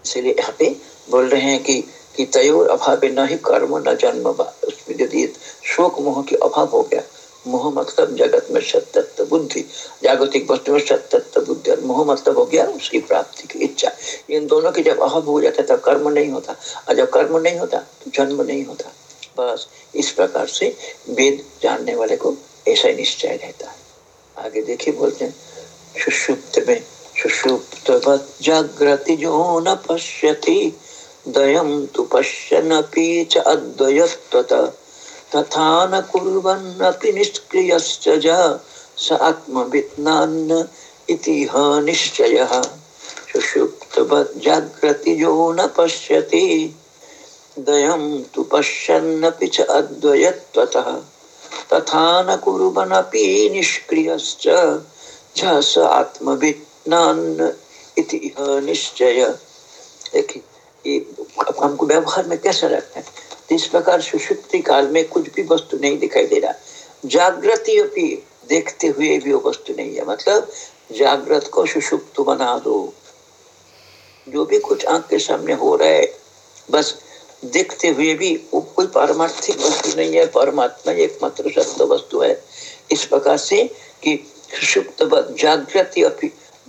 इसलिए यहाँ पे बोल रहे हैं कि कि तयोर अभाव न ही कर्म, न जन्म उसमें यदि शोक मोह के अभाव हो गया। मोह मतलब जगत में सत्य बुद्धि। जागतिक वस्तु में सत्य बुद्धि। और मोह मतलब हो गया उसकी प्राप्ति की इच्छा। इन दोनों की जब अभाव हो जाता तब कर्म नहीं होता। और जब कर्म नहीं होता तो जन्म नहीं होता। बस इस प्रकार से वेद जानने वाले को ऐसा निश्चय रहता है। आगे देखिए बोलते हैं, सुषुप्त में सुषुप्त जागृति जो न पश्यति, दयं तु पश्यन्नपि च अद्वयत्वतः तथा न कुर्वन्नपि निष्क्रियश्च स आत्मविज्ञान इति निश्चयः। सुषुप्तवज्जाग्रतिजो न पश्यति, दयं तु पश्यन्नपि च अद्वयत्वतः। तथा न कुर्वन्नपि निष्क्रियश्च स आत्मविज्ञान इति निश्चय। हमको व्यवहार में कैसे रखना है? तो इस प्रकार सुषुप्ति काल में कुछ भी वस्तु नहीं दिखाई दे रहा। जागृति देखते हुए भी वो वस्तु नहीं है। मतलब जागृत को सुषुप्त बना दो। जो भी कुछ आँख के सामने हो रहा है, बस देखते हुए भी वो कोई पारमार्थिक वस्तु नहीं है, परमात्मा एकमात्र सत्य वस्तु है। इस प्रकार से कि सुषुप्त जागृति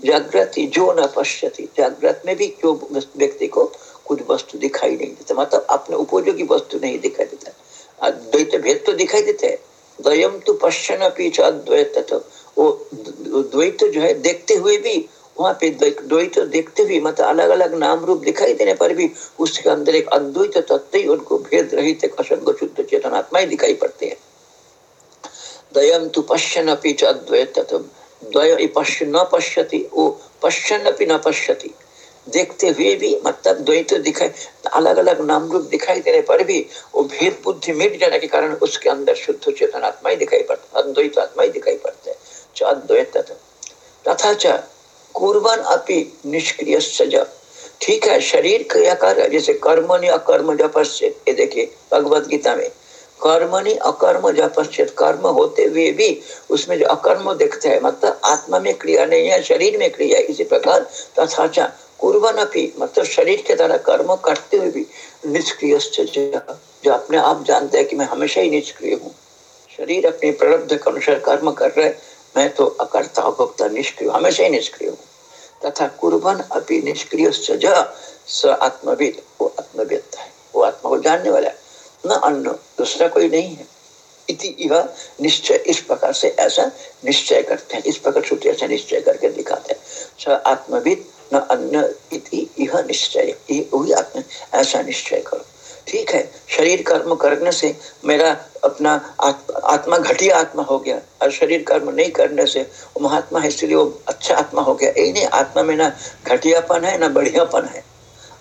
जागृति जो न पश्यति जागृत में भी जो व्यक्ति को कुछ वस्तु दिखाई नहीं देता? मतलब अपने उपयोगी वस्तु नहीं दिखाई देता। द्वैत भेद तो दिखाई देते हैं। द्वयम तो पश्चन अद्वैत वो द्वैत जो है, देखते हुए भी, वहाँ पे द्वैत देखते हुए मतलब अलग अलग नाम रूप दिखाई देने पर भी, उसके अंदर एक अद्वैत तत्व ही उनको भेद रहित असंग शुद्ध चेतनात्मा ही दिखाई पड़ते हैं। दयम तु पश्यन पीछे अद्वैत पश्यति वो पश्यन न पश्यति। देखते हुए भी मतलब द्वैत दिखाई अलग अलग नाम रूप दिखाई देने पर भी वो भेद बुद्धि मिट जाने के कारण उसके अंदर शुद्ध चेतन आत्मा ही दिखाई पड़ता अद्वैत आत्मा ही दिखाई पड़ता है अद्वैत तथा च कुर्बन अपनी निष्क्रिय सजा ठीक है, शरीर क्रिया कर जैसे कर्मणि अकर्म जपश्चित ये देखिए भगवत गीता में कर्मणि अकर्म जपश्चित कर्म होते हुए भी उसमें जो अकर्म देखते हैं मतलब आत्मा में क्रिया नहीं है, शरीर में क्रिया इसी प्रकार तथा कुर्बन अपनी मतलब शरीर के द्वारा कर्म करते हुए भी निष्क्रिय जो अपने आप जानते हैं कि मैं हमेशा ही निष्क्रिय हूँ। शरीर अपने प्रलब्ध के अनुसार कर्म कर रहे मैं तो अकर्ता भोक्ता निष्क्रिय हमेशा ही निष्क्रिय हूँ। तथा कुर्बन अपनी निष्क्रिय स आत्मविद, वो आत्मविद है, वो आत्मा को जानने वाला है। न अन्य दूसरा कोई नहीं है। इति यह निश्चय, इस प्रकार से ऐसा निश्चय करते हैं। इस प्रकार से ऐसा निश्चय करके दिखाते हैं। स आत्मविद न अन्य इति यह निश्चय। वही आत्मा, ऐसा निश्चय करो। ठीक है, शरीर कर्म करने से मेरा अपना आत्मा घटिया आत्मा हो गया। और शरीर कर्म नहीं करने से वो महात्मा है, इसलिए वो अच्छा आत्मा हो गया। यही नहीं, आत्मा में ना घटियापन है, ना बढ़ियापन है।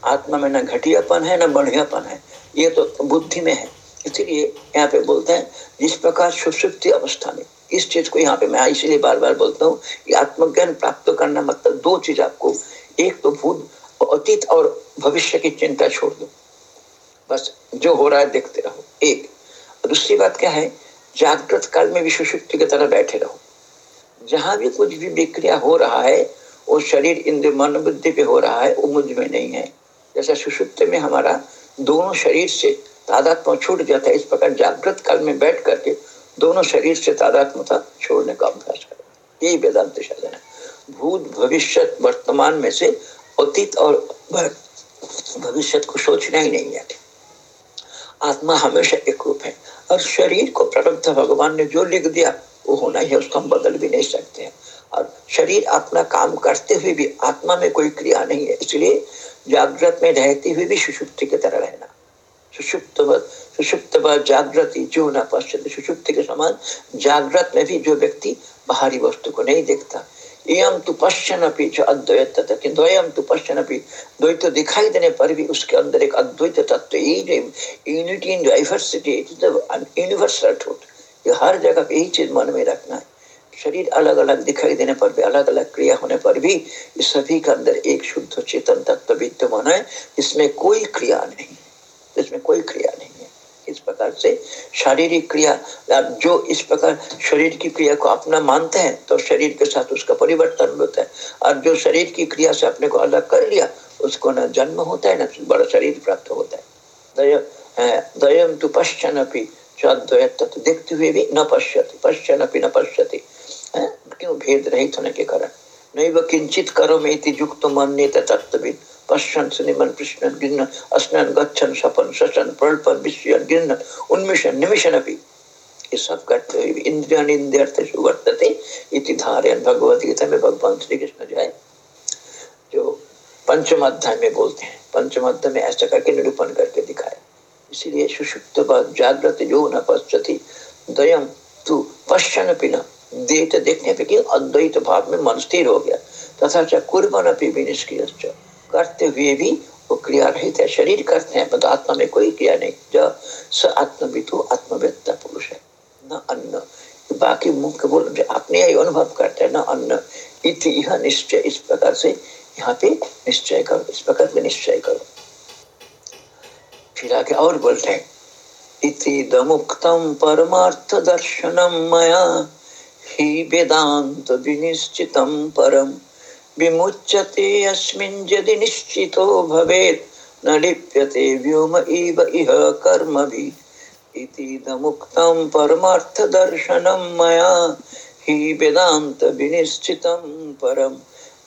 आत्मा में न घटियापन है, ना बढ़ियापन है। ये तो बुद्धि में है। इसलिए यहाँ पे बोलते हैं, जिस प्रकार सुसुप्ति अवस्था में, इस चीज़ को यहाँ पे मैं इसीलिए बार बार बोलता हूँ कि आत्मज्ञान प्राप्त करना मतलब दो चीज़ आपको, एक तो भूत, अतीत और भविष्य की चिंता छोड़ दो। बस जो हो रहा है देखते रहो, एक। दूसरी बात क्या है, जागृत काल में विश्व शक्ति की तरह बैठे रहो। जहाँ भी कुछ भी विक्रिया हो रहा है, वो शरीर इंद्र मन बुद्धि पे हो रहा है, वो मुझमें नहीं है। जैसा सुषुप्त में हमारा दोनों शरीर से तादात्म छूट जाता है। इस प्रकार जागृत काल में बैठ करके दोनों शरीर से तादात्मता छोड़ने का अभ्यास करें। यही वेदांत साधन है। भूत भविष्य वर्तमान में से अतीत और भविष्य को सोचना ही नहीं है। आत्मा हमेशा एक रूप है और शरीर को प्रारब्ध भगवान ने जो लिख दिया, वो होना ही है, उसको हम बदल भी नहीं सकते हैं। और शरीर अपना काम करते हुए भी आत्मा में कोई क्रिया नहीं है। इसलिए जागृत में रहते हुए भी सुषुप्ति की तरह रहना। सुषुप्त सुषुप्त जागृति जो न पश्चिम, सुषुप्ति के समान जागृत में भी जो व्यक्ति बाहरी वस्तु को नहीं देखता। एम तु पश्चन जो अद्वैत एम तु पश्चन द्वैत दिखाई देने पर भी उसके अंदर एक अद्वैत तत्व यूनिटी इन डाइवर्सिटी यूनिवर्सल ये हर जगह यही चीज़ मन में रखना है। शरीर अलग अलग दिखाई देने पर भी अलग अलग क्रिया होने पर भी इस सभी के अंदर एक शुद्ध चेतन तत्व विद्यमान है इसमें कोई क्रिया नहीं इसमें कोई क्रिया नहीं इस प्रकार से शारीरिक क्रिया जो इस प्रकार शरीर की क्रिया को अपना मानते हैं तो शरीर के साथ उसका परिवर्तन होता है। और जो शरीर की क्रिया से अपने को अलग कर लिया, उसको न जन्म होता है, न बड़ा शरीर प्राप्त होता है। दय दयम तु पश्चन अपनी तो देखते हुए भी न पश्यति पश्चन अपनी न पश्यति। क्यों भेद रहित होने के कारण? नहीं वह किंचित करो में युक्त मन तत्विद पश्यन् सुनिमन्, पृष्णन् गिन्न गच्छन् सपन् प्रल्पन् गिन्न उन्मिषन् निमिषन् अपि ये सब करते हुए इंद्रियन इंद्रियर्थेषु वर्तते इति धारयन् भगवत गीता में भगवान श्री कृष्ण जो है, जो पंचम अध्याय में बोलते हैं। पंचम अध्याय में ऐसा करके निरूपण करके दिखाए इसीलिए सुषुप्त जागृत जो न पश्यति। दयम तू पश्चन पिना देख देखने पे कि अद्वैत भाव में मन स्थिर हो गया। तथा च कुर्बन भी निष्क्रिय करते हुए भी वो क्रिया रहित है। शरीर करते हैं परंतु आत्मा में कोई क्रिया नहीं। जो स आत्मवितु आत्मवेत्ता पुरुष है। न अन्न। बाकी मुख्य बोल अपने ही अनुभव करते हैं, न अन्न। इति यह निश्चय इस प्रकार से यहाँ पे निश्चय करो, इस प्रकार से निश्चय करो। फिर आगे और बोलते हैं इति दमुक्तम परमार्थ दर्शनम मया, ही वेदांत विनिश्चितम परम विमुच्यते अस्मिन् यदि निश्चितो भवेत्, न लिप्यते व्योम इव इह कर्मभिः। इतीदमुक्तं परमार्थदर्शनं मया, हि वेदान्तविनिश्चितं परं।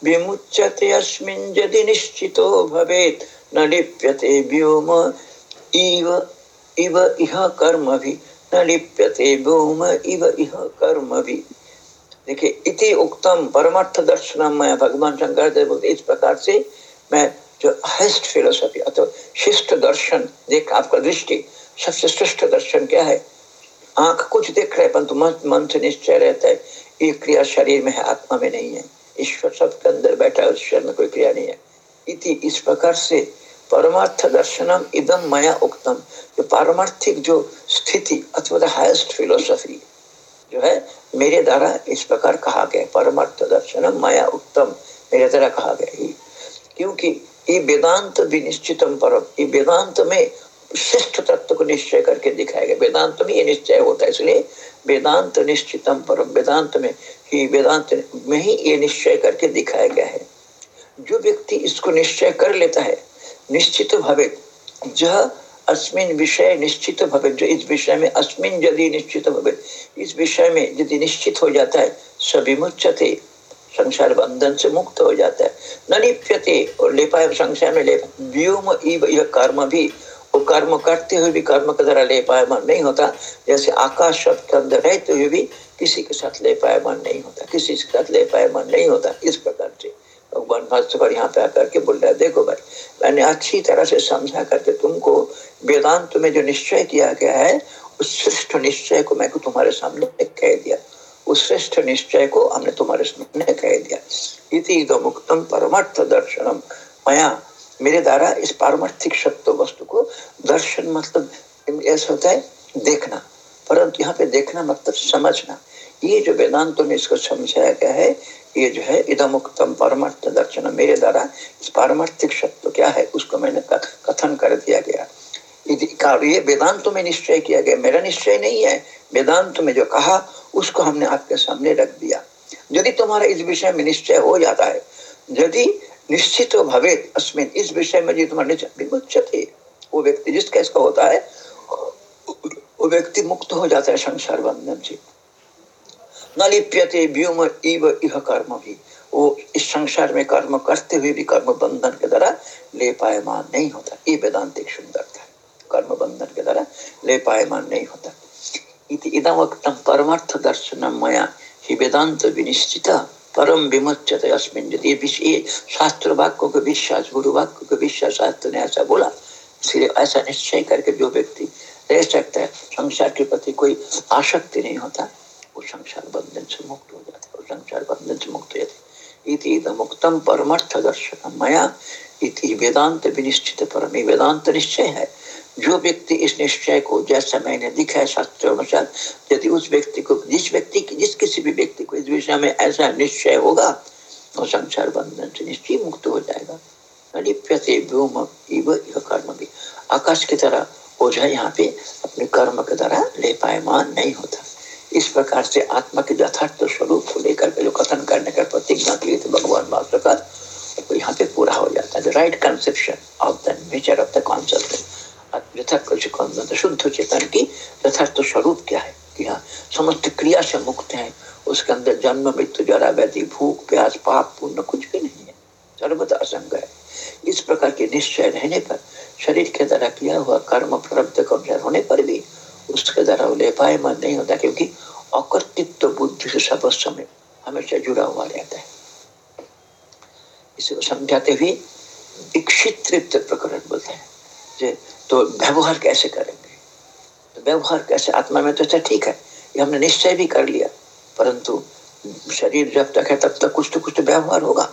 विमुच्यते अस्मिन् यदि निश्चितो भवेत्, न लिप्यते व्योम इव इव इह कर्मभिः न लिप्यते व्योम इव इह कर्मभिः। देखिए, इति उक्तम परमार्थ दर्शन मैं भगवान शंकर देव बोलते, इस प्रकार से मैं जो हाइस्ट फिलोसफी, अथवा शिष्ट दर्शन, देख आपका दृष्टि, सबसे श्रेष्ठ दर्शन क्या है? आँख कुछ देख रहे परंतु मन मन से निश्चय रहता है, ये क्रिया शरीर में है, आत्मा में नहीं है। ईश्वर सबके अंदर बैठा है ईश्वर में कोई क्रिया नहीं है। इति इस प्रकार से परमार्थ दर्शनम इदम मया उक्तम। जो पारमार्थिक जो स्थिति अथवा हाइस्ट फिलोसफी जो है, मेरे द्वारा इस प्रकार कहा गया परमार्थ दर्शनम माया उत्तम मेरे द्वारा कहा गया ही। क्योंकि ये वेदांत भी निश्चितम परम, ये वेदांत में श्रेष्ठ तत्व को निश्चय करके दिखाया गया। वेदांत में ये निश्चय होता है, इसलिए वेदांत निश्चितम परम, वेदांत में ही, वेदांत में ही ये निश्चय करके दिखाया गया है। जो व्यक्ति इसको निश्चय कर लेता है निश्चित भवे जह अस्मिन विषय निश्चित भवे जो इस विषय में अस्मिन यदि निश्चित भवे इस विषय में यदि निश्चित हो जाता है सभी मुच्चते संसार बंधन से मुक्त हो जाता है। न और ले पाए संसार में ले, व्योम यह कर्म भी, वो कर्म करते हुए भी, कर्म के द्वारा ले पाए मन नहीं होता, जैसे आकाश शब्द के अंदर रहते हुए भी, किसी के साथ ले पाए मन नहीं होता, किसी के साथ ले पाए मन नहीं होता, इस प्रकार से। भगवान भास्कर यहाँ पे आकर के बोल रहा है, देखो भाई, मैंने अच्छी तरह से समझा करके तुमको, वेदांत में जो निश्चय किया गया है, उस श्रेष्ठ निश्चय को मैं तुम्हारे सामने कह दिया। उस श्रेष्ठ निश्चय को हमने तुम्हारे सामने कह दिया। इति मुक्तम परमार्थ दर्शनम मया, मेरे द्वारा इस पारमार्थिक सत्य वस्तु को दर्शन मतलब ऐसा होता है, देखना। परंतु यहाँ पे देखना मतलब समझना। ये जो वेदांतों ने इसको समझाया गया है, ये जो है इदम उत्तम परमार्थ दर्शन। मेरे द्वारा इस पारमार्थिक सत्य क्या है, उसको मैंने कथन कर दिया गया। ये वेदांत में निश्चय किया गया। मेरा निश्चय नहीं है। वेदांत में जो कहा, उसको हमने आपके सामने रख दिया। यदि तुम्हारा इस विषय में निश्चय हो जाता है, यदि निश्चित भवे अस्मिन, इस विषय में जो तुम्हारे विमुचते वो व्यक्ति जिसका इसका होता है, वो व्यक्ति मुक्त हो जाता है संसार बंधन से। न लिप्यते व्योम इव इह कर्म भी। वो इस संसार में कर्म करते हुए भी कर्म बंधन के द्वारा ले पायमान नहीं होता। ये वेदांतिक सुंदरता है कर्म बंधन के द्वारा ले पायमान नहीं होता। इदम वक्तम परमार्थ दर्शन मया। ही वेदांत विनिश्चित। परम विमुचत अस्मिन ये शास्त्र वाक्यों को विश्वास गुरु वाक्य को विश्वास, शास्त्र ने ऐसा बोला। इसलिए ऐसा निश्चय करके जो व्यक्ति रह सकता है, संसार के प्रति कोई आसक्ति नहीं होता। वो संसार बंधन से मुक्त हो जाता है। संसार बंधन से मुक्त हो। जाते इति मुक्तम परमार्थ दर्शन मया इति वेदांत विनिश्चित परम वेदांत निश्चय है जो व्यक्ति इस निश्चय को जैसा मैंने दिखा है शास्त्र अनुसार यदि उस व्यक्ति को, जिस व्यक्ति की, जिस किसी भी व्यक्ति को इस विषय में ऐसा निश्चय होगा वो संसार बंधन से निश्चय मुक्त हो जाएगा कर्म भी आकाश की तरह ओझा यहाँ पे अपने कर्म के द्वारा ले पाएमान नहीं होता। इस प्रकार से आत्मा के यथार्थ स्वरूप को लेकर के जो कथन करने का प्रतिज्ञा किए थे भगवान भास्कर तो यहाँ पे पूरा हो जाता है। Right conception of the nature of the concept यथार्थ शुद्ध चेतन की यथार्थ स्वरूप क्या है? कि हाँ समस्त क्रिया से मुक्त है। उसके अंदर जन्म, मृत्यु, जरा, व्याधि, भूख, प्यास, पाप, पुण्य कुछ भी नहीं है। सर्वत असंग है। इस प्रकार के निश्चय रहने पर, शरीर के द्वारा किया हुआ कर्म प्रारब्ध का होने पर भी उसके द्वारा ले पाए मन नहीं होता, क्योंकि अकर्तृत्व बुद्धि से सब समय हमेशा जुड़ा हुआ रहता है। इसे समझाते हुए इक्षित प्रकरण बोलते हैं तो व्यवहार कैसे करेंगे? तो व्यवहार कैसे? आत्मा में तो ठीक है, ये हमने निश्चय भी कर लिया, परंतु शरीर जब तक है, तब तक कुछ तो कुछ तो व्यवहार होगा।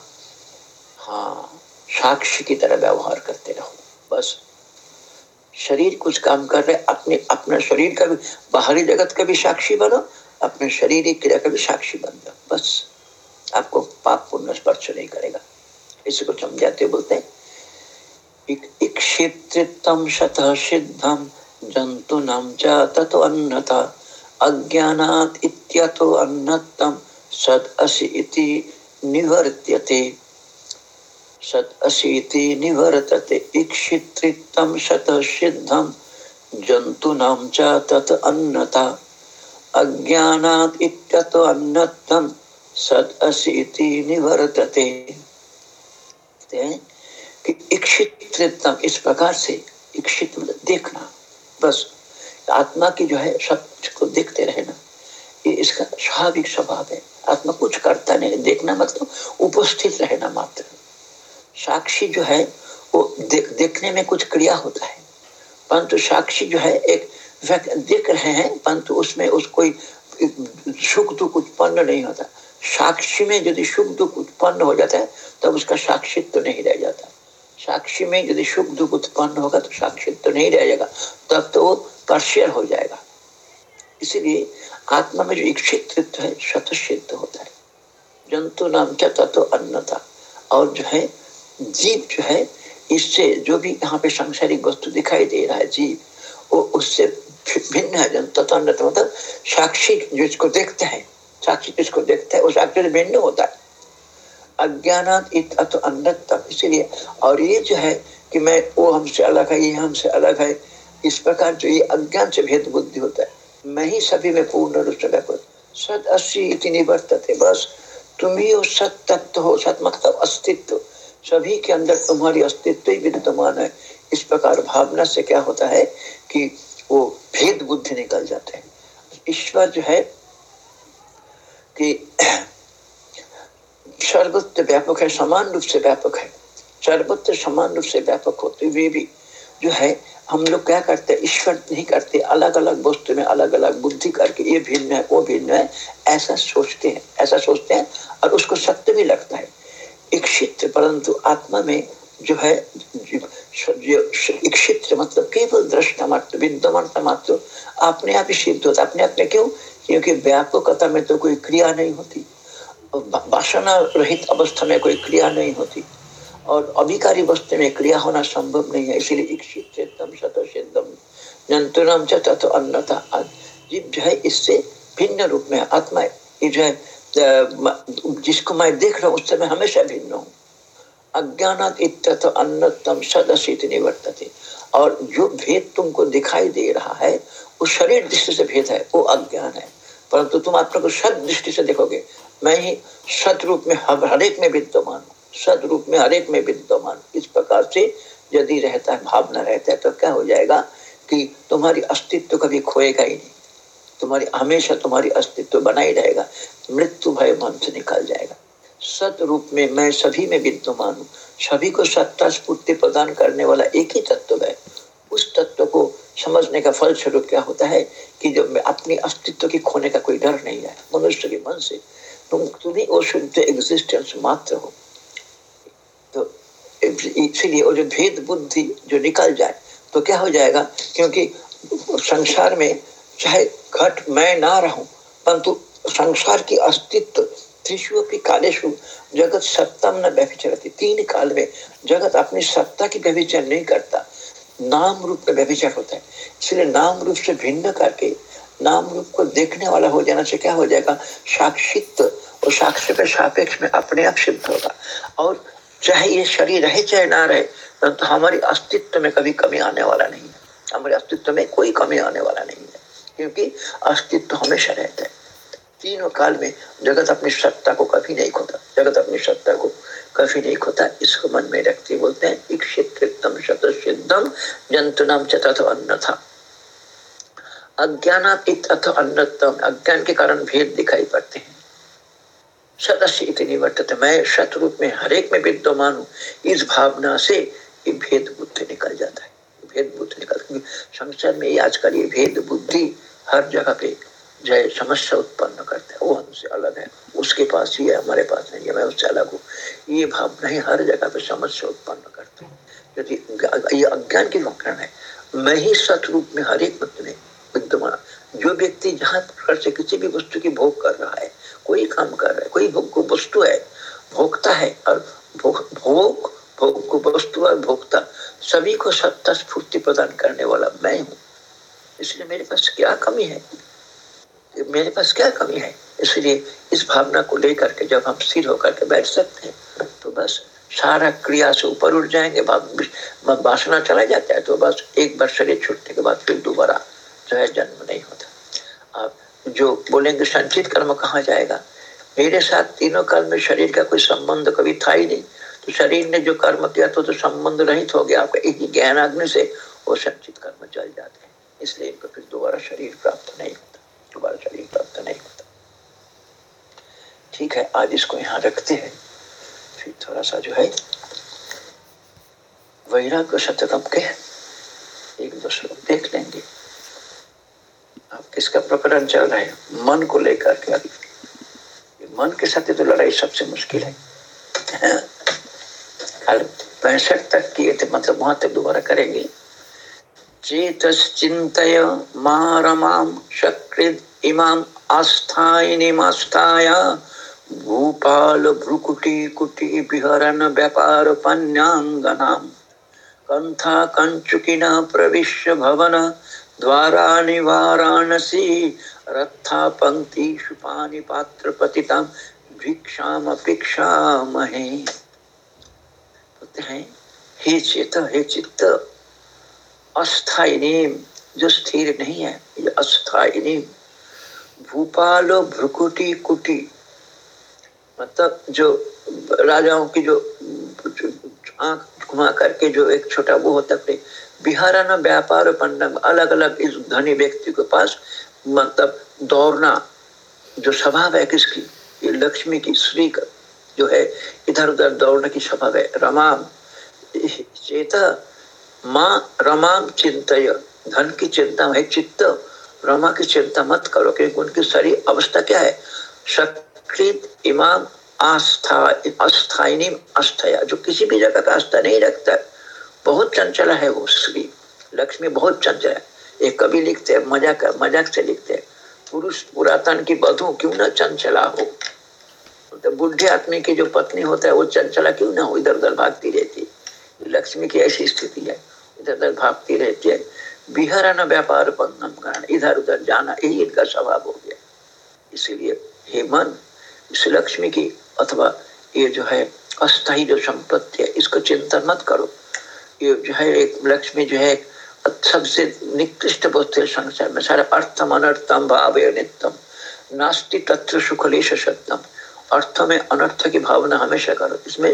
हाँ साक्षी की तरह व्यवहार करते रहो, बस। शरीर कुछ काम कर रहे, अपने अपने शरीर का भी, बाहरी जगत का भी साक्षी बनो, अपने शरीर क्रिया का भी साक्षी बन जाओ, बस। आपको पाप पुण्य स्पर्श नहीं करेगा। इसको समझाते बोलते हैं इक्षित्रितम शतः सिद्धम, जंतु नाम च ततो अन्नता इत्यतो अन्नतम, सद असि इति निवर्त्यते। असि इति निवर्तते इक्षित्रितम शतः सिद्धम। जंतु नाम च तत अन्नता। अज्ञानात् इत्यतो अन्नतम सद असि निवर्तते। कि इक्षित इस प्रकार से इक्षित मतलब देखना। बस, आत्मा की जो है सबको देखते रहना, ये इसका स्वाभाविक स्वभाव है। आत्मा कुछ करता नहीं, देखना मतलब उपस्थित रहना मात्र। साक्षी जो है, वो देख देखने में कुछ क्रिया होता है। परंतु साक्षी जो है, एक देख रहे हैं, परंतु उसमें उस कोई, सुख दुख उत्पन्न नहीं होता। साक्षी में यदि सुख दुख उत्पन्न हो जाता है, तब उसका साक्षित्व तो नहीं रह जाता। साक्षी में यदि सुख दुख उत्पन्न होगा तो साक्षित्व तो नहीं रह जाएगा। तब तो वो पार्शियल हो जाएगा। इसीलिए आत्मा में जो इच्छित है शत सिद्ध होता है। जंतु नाम क्या? तत्व अन्नता। और जो है जीव जो है, इससे जो भी यहाँ पे सांसारिक वस्तु दिखाई दे रहा है जीव, वो उससे भिन्न है जंतु अन्नता मतलब साक्षी जो इसको देखते हैं, साक्षी जिसको देखते हैं, वो साक्षी से भिन्न होता है। इसीलिए, और ये जो है कि मैं, वो हमसे अलग है, ये हमसे अलग है, इस प्रकार जो ये अज्ञान से भेद बुद्धि होता है। मैं ही सभी में पूर्ण रूप से व्यापक सत असी इतनी वर्तते बस तुम ही हो सत तत्व हो सत मतलब अस्तित्व। सभी के अंदर तुम्हारी अस्तित्व ही विद्यमान है। इस प्रकार भावना से क्या होता है कि वो भेद बुद्धि निकल जाते हैं। ईश्वर जो है कि <clears throat> सर्वत्र व्यापक है, समान रूप से व्यापक है। सर्वत्र समान रूप से व्यापक होते हुए भी जो है, हम लोग क्या करते हैं, ईश्वर नहीं करते अलग अलग वस्तु में अलग अलग बुद्धि करके ये भिन्न है, वो भिन्न है, ऐसा सोचते हैं, ऐसा सोचते हैं और उसको सत्य भी लगता है। इच्छित परंतु आत्मा में जो है क्षेत्र मतलब केवल दृष्टा मात्र विद्यमान मात्र अपने आप ही सिद्ध होता अपने आप में क्यों? क्योंकि व्यापकता में तो कोई क्रिया नहीं होती। वासना रहित अवस्था में कोई क्रिया नहीं होती। और अभिकारी वस्तु में क्रिया होना संभव नहीं है, इसलिए सिद्धम, जंतुनम चत अन्नता जीव जो है, इससे भिन्न रूप में आत्मा जो है जिसको मैं देख रहा हूँ उससे मैं हमेशा भिन्न हूँ। अज्ञान अन्नतम सदसित निवर्तते। और जो भेद तुमको दिखाई दे रहा है वो शरीर दृष्टि से भेद है, वो अज्ञान है। परंतु तुम अपने को सद दृष्टि से देखोगे, मैं ही सत रूप में हरेक में विद्यमान हूँ। सद रूप में हरेक में विद्यमान इस प्रकार से यदि रहता है, भावना रहता है तो क्या हो जाएगा कि तुम्हारी अस्तित्व कभी खोएगा ही नहीं। तुम्हारी, हमेशा तुम्हारी अस्तित्व बना ही रहेगा। मृत्यु भय मन से निकल जाएगा। सत रूप में, मैं सभी में विद्यमान हूँ। सभी को सत्ता स्फूर्ति प्रदान करने वाला एक ही तत्व है। उस तत्व को समझने का फल स्वरूप क्या होता है कि जब मैं अपनी अस्तित्व के खोने का कोई डर नहीं है, मनुष्य के मन से, तुम तुम्हें वो शुद्ध एग्जिस्टेंस मात्र हो। तो इसीलिए वो जो भेद बुद्धि जो निकल जाए तो क्या हो जाएगा? क्योंकि संसार में चाहे घट मैं ना रहूँ, परंतु संसार की अस्तित्व त्रिशु की कालेशु जगत सत्ता न व्यभिचरती तीन काल में जगत अपनी सत्ता की व्यभिचार नहीं करता, नाम रूप में व्यभिचार होता है। इसलिए नाम रूप से भिन्न करके, नाम रूप को देखने वाला हो जाना से क्या हो जाएगा? साक्षित्व, और साक्ष्य पे सापेक्ष में अपने आप सिद्ध होगा। और चाहे ये शरीर रहे चाहे ना रहे, परंतु तो हमारी अस्तित्व में कभी कमी आने वाला नहीं है। हमारे अस्तित्व में कोई कमी आने वाला नहीं है। क्योंकि अस्तित्व हमेशा रहता है। तीनों काल में जगत अपनी सत्ता को कभी नहीं खोता। जगत अपनी सत्ता को कभी नहीं खोता। इसको मन में रखते बोलते हैं क्षेत्रम शत सिद्धम जंतु नाम अन्न था अन्नतम अज्ञान के कारण भेद दिखाई पड़ते हैं। सदस्य इतनी वर्तते। मैं शत्रुप में, हरेक में विद्यमान हूँ। इस भावना से ये भेद बुद्धि निकल जाता है। भेद बुद्धि निकल संसार में आजकल ये भेद बुद्धि हर जगह पे जो है समस्या उत्पन्न करते हैं, वो हमसे अलग है। उसके पास ही है, हमारे पास नहीं है, मैं उससे अलग हूँ। ये भावना ही हर जगह पे समस्या उत्पन्न करते हैं। यदि ये अज्ञान की लक्षण है। मैं ही सतरूप में हर एक में विद्यमान जो व्यक्ति जहाँ प्रकार से किसी भी वस्तु की भोग कर रहा है, कोई काम कर रहा है, कोई भोग को वस्तु है, भोगता है और भोग भोग भोग वस्तु और भोगता, सभी को सत्ता स्फूर्ति प्रदान करने वाला मैं हूँ इसलिए मेरे पास क्या कमी है? मेरे पास क्या कमी है? इसलिए इस भावना को लेकर के जब हम स्थिर होकर के बैठ सकते हैं तो बस सारा क्रिया से ऊपर उठ जाएँगे वासना चला जाता है तो बस एक बार शरीर छूटने के बाद फिर दोबारा जो है जन्म नहीं होता। आप जो बोलेंगे संचित कर्म कहाँ जाएगा? मेरे साथ तीनों काल में शरीर का कोई संबंध कभी था ही नहीं। तो शरीर ने जो कर्म किया तो, तो संबंध रहित हो गया। आपका एक ही ज्ञान आग्नि से वो संचित कर्म चल जाते हैं इसलिए इनको फिर दोबारा शरीर प्राप्त नहीं होता दोबारा शरीर प्राप्त नहीं होता ठीक है आज इसको यहाँ रखते हैं। फिर थोड़ा सा जो है वैराग्य शतकम के एक दो श्लोक देख लेंगे। अब किसका प्रकरण चल रहा है? मन को लेकर के मन के साथ तो लड़ाई सबसे मुश्किल है। कल पैंसठ तक किए थे मतलब वहाँ तक दोबारा करेंगे। चेतश्चिन्तय शकृद् इमाम् आस्थायिनीमास्थाय भूपाल भ्रुकुटी कुटी विहरन व्यापार पन्याङ्गनां कन्था कञ्चुकिना प्रविश्य भवन, द्वारा निवाराणसी रथा पंक्तिषु पानि पात्र पतितां भिक्षाम भिक्षामहे हैं हे चेत, हे चित्त, अस्थायी जो स्थिर नहीं है, ये अस्थायी भूपाल भ्रुकुटी कुटी मतलब जो राजाओं की जो आँख घुमा करके जो एक छोटा वो होता है बिहारा व्यापार पंडम अलग अलग इस धनी व्यक्ति के पास मतलब दौड़ना, जो स्वभाव है किसकी? ये लक्ष्मी की, श्री का जो है इधर उधर दौड़ने की स्वभाव है। रमाम, चेता, माँ, रमाम चिंतय। धन की चिंता है चित्त, रमा की चिंता मत करो, क्योंकि उनकी सारी अवस्था क्या है? सकृत इमाम आस्था अस्थायी अस्थया जो किसी भी जगह का आस्था नहीं रखता बहुत चंचला है वो श्री लक्ष्मी बहुत चंचल है। एक कवि लिखते हैं, मज़ाक मज़ाक से लिखते हैं, पुरुष पुरातन की बधु क्यों ना चंचला हो? तो बुढ़े आदमी की जो पत्नी होता है, वो चंचला क्यों ना हो? इधर उधर भागती रहती है। लक्ष्मी की ऐसी स्थिति है, इधर उधर भागती रहती है। बिहरण व्यापार पंगम कारण इधर उधर जाना, यही इनका स्वभाव हो गया। इसलिए हे मन इस लक्ष्मी की, अथवा ये जो है अस्थाई जो संपत्ति है, इसको चिंता मत करो। ये जो है, एक लक्ष्मी जो है, सबसे निकृष्ट वस्तु संसार में। सारा अर्थम अनर्थम भाव नित्यम। नास्ति तत्र सुख लेश सत्यम। अर्थ में अनर्थ की भावना हमेशा करो। इसमें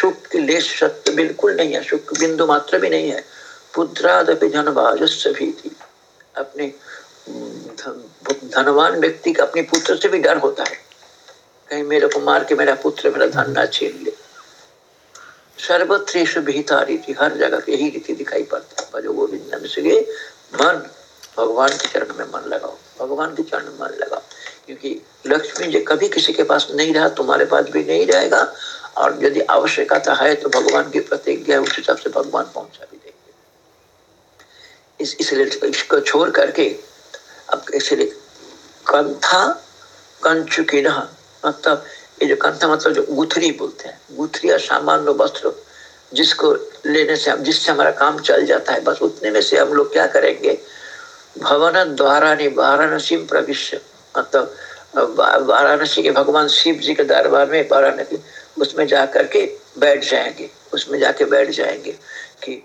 सुख की लेश सत्य बिल्कुल नहीं है। सुख बिंदु मात्र भी नहीं है। पुत्रादपि धनभाजस्व भी थी अपने धनवान व्यक्ति का अपने पुत्र से भी डर होता है। कहीं मेरे को मार के मेरा पुत्र, मेरा धन ना छीन ले। सर्वत्र रीति हर जगह यही रीति दिखाई पड़ता है। भजो गोविंद इसलिए मन भगवान के चरण में मन लगाओ। भगवान के चरण में मन लगाओ। क्योंकि लक्ष्मी जी कभी किसी के पास नहीं रहा, तुम्हारे पास भी नहीं रहेगा। और यदि आवश्यकता है तो भगवान की प्रतिज्ञा उस हिसाब से भगवान पहुँचा भी देंगे। इस, इसलिए इसको छोड़ करके अब इसलिए कंथा कंचुकी मतलब ये जो कंथा मतलब जो गुथरी बोलते हैं, गुथरी या सामान्य वस्त्र, जिसको लेने से हम, जिससे हमारा काम चल जाता है, बस उतने में से हम लोग क्या करेंगे? भवन द्वारा वाराणसी प्रविश्य। मतलब वाराणसी के भगवान शिव जी के दरबार में, वाराणसी, उसमें जा करके बैठ जाएँगे। उसमें जाके बैठ जाएँगे कि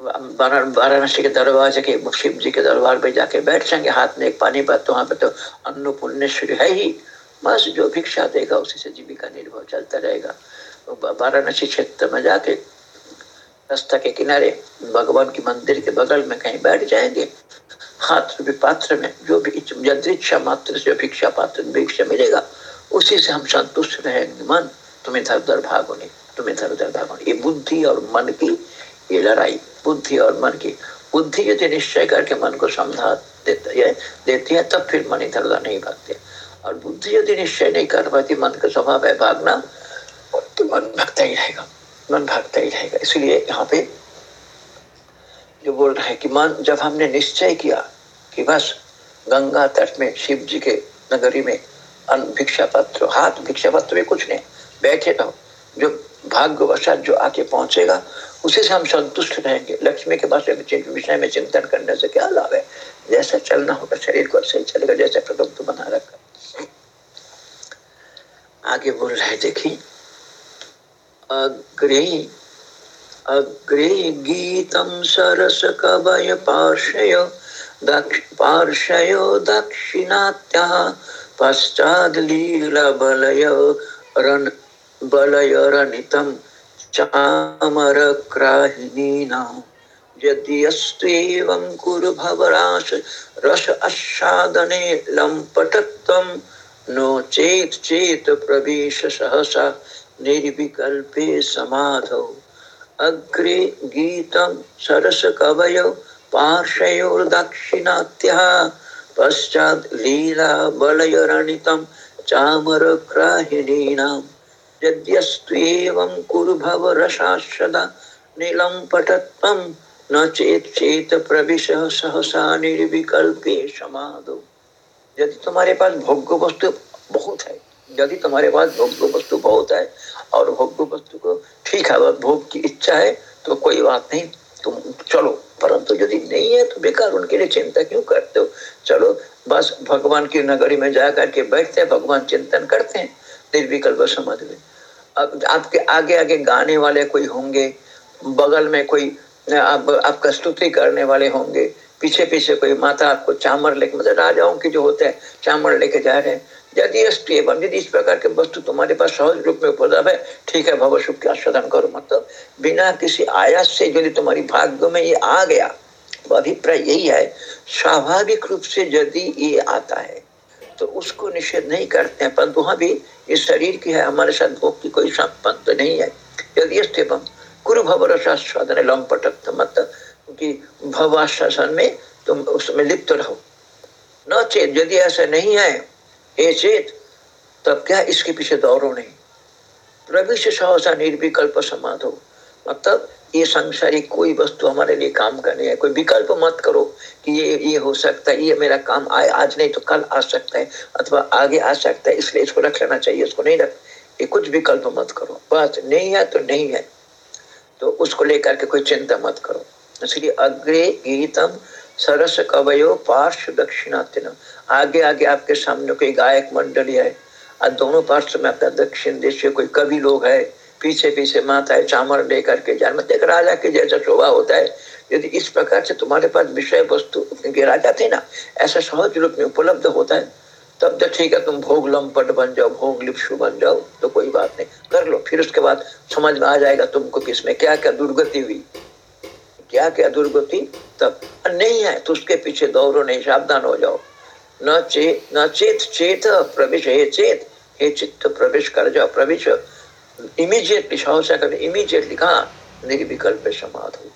वाराणसी के दरवाजे के, शिव जी के दरबार में जाके बैठ जाएँगे। हाथ में एक पानी पर तो वहाँ पे तो अन्नपूर्णेश्वरी है ही। बस जो भिक्षा देगा, उसी से जीविका निर्भर चलता रहेगा। वाराणसी क्षेत्र में जाके रास्ता के किनारे भगवान के मंदिर के बगल में कहीं बैठ जाएँगे। हाथ भी पात्र में जो भी इच्छा मात्र से भिक्षा पात्र भिक्षा मिलेगा, उसी से हम संतुष्ट रहेंगे। मन तुम्हें इधर उधर भागो नहीं तुम्हें इधर उधर भागो ये बुद्धि और मन की ये लड़ाई, बुद्धि और मन की, बुद्धि यदि निश्चय करके मन को समझा देता है, देती है, तब फिर मन इधर उधर नहीं भागते। और बुद्धि यदि निश्चय नहीं कर पाती मन का स्वभाव है भागना तो मन भागता ही रहेगा, मन भागता ही रहेगा। इसलिए यहाँ पे जो बोल रहा है कि मन, जब हमने निश्चय किया कि बस गंगा तट में, शिव जी के नगरी में भिक्षा पत्र, हाथ भिक्षा पत्र में कुछ नहीं, बैठे रहो। जो भाग्यवशात जो आके पहुंचेगा, उसी से हम संतुष्ट रहेंगे। लक्ष्मी के पास विषय में चिंतन करने से क्या लाभ है? जैसा चलना होगा, शरीर को सही चलेगा, जैसे प्रबंध बना रखा। आगे बोल रहे देखिए अग्रे अग्रे गीतम सरस कवय पार्शय दक्ष पार्शयो दक्षिणात्या, पश्चाद लीला बलय रन, बलय रनितम चामर क्राहिणीनाम यद्यस्त्वेवं कुरु भवराश, रस आस्वादने लम्पटत्वम् नो चेत चेत प्रवेश सहसा निर्विकल्पे समाधौ। अग्रे गीतम सरस कवय पार्श्वयोर्दक्षिणात्यः, पश्चात् लीला बलयरणितं चामरग्राहिणीनां। यद्यस्त्वेवं कुरु भव नीलं पटत्वं, न चेत चेत प्रविशः सहसा निर्विकल्पे समाधौ। यदि तुम्हारे पास भोग्य वस्तु बहुत है यदि तुम्हारे पास भोग्य वस्तु बहुत है और भोग्य वस्तु को ठीक है भोग की इच्छा है तो कोई बात नहीं तुम चलो। परंतु यदि नहीं है तो बेकार उनके लिए चिंता क्यों करते हो? चलो बस भगवान की नगरी में जा करके बैठते हैं भगवान चिंतन करते हैं निर्विकल्प समझ में। अब आपके आगे आगे गाने वाले कोई होंगे बगल में कोई आप, आपका स्तुति करने वाले होंगे पीछे पीछे कोई माता आपको चामर लेके मतलब राजाओं के जो होते हैं, चामर लेके जा रहे हैं। यदि स्टेबल यदि इस प्रकार के वस्तु तुम्हारे पास सहज रूप में उपलब्ध है, ठीक है भव सुख के आस्वादन करो। मतलब बिना किसी आयास से यदि तुम्हारी भाग्य में ये आ गया तो अभिप्राय यही है, स्वाभाविक रूप से यदि ये आता है तो उसको निषेध नहीं करते हैं। परंतु वहाँ भी ये शरीर की है, हमारे साथ भोग की कोई संबंध नहीं है। यदि स्थिपम कुरु भव रसास्वादन, लंपटक मतलब कि भवाश्वासन में तुम उसमें लिप्त रहो। न चेत, यदि ऐसा नहीं है ये चेत, तब क्या इसके पीछे दौड़ो नहीं? प्रविश सहसा, निर्विकल्प समाधो। मतलब ये संसारिक कोई वस्तु हमारे लिए काम करनी है, कोई विकल्प मत करो कि ये ये हो सकता है, ये मेरा काम आए, आज नहीं तो कल आ सकता है, अथवा आगे आ सकता है, इसलिए इसको रख लेना चाहिए, इसको नहीं रख। ये कुछ विकल्प मत करो। बस नहीं है तो नहीं है। तो उसको लेकर के कोई चिंता मत करो। इसलिए अग्रे गीतम सरस कवयो पार्श्व दक्षिणात्यन आगे आगे आपके सामने कोई गायक मंडली है, और दोनों पार्श्व में आपका दक्षिण देश कोई कवि लोग है, पीछे पीछे माता है, चामर लेकर के जान में एक राजा के जैसा शोभा होता है। यदि इस प्रकार से तुम्हारे पास विषय वस्तु क्योंकि राजा थे ना, ऐसा सहज रूप में उपलब्ध होता है, तब तो ठीक है, तुम भोग लंपट बन जाओ, भोग लिप्सु बन जाओ तो कोई बात नहीं, कर लो। फिर उसके बाद समझ में आ जाएगा तुमको किसमें क्या क्या दुर्गति हुई। क्या क्या दुर्गति? तब, नहीं है तो उसके पीछे दौड़ो, नहीं, सावधान हो जाओ। न चेत न चेत चेत प्रवेश, हे चेत, हे चित्त प्रवेश, कर जाओ प्रवेश। इमीजिएटली सहसा कर इमीजिएटली कहा? निर्विकल्प समाधि।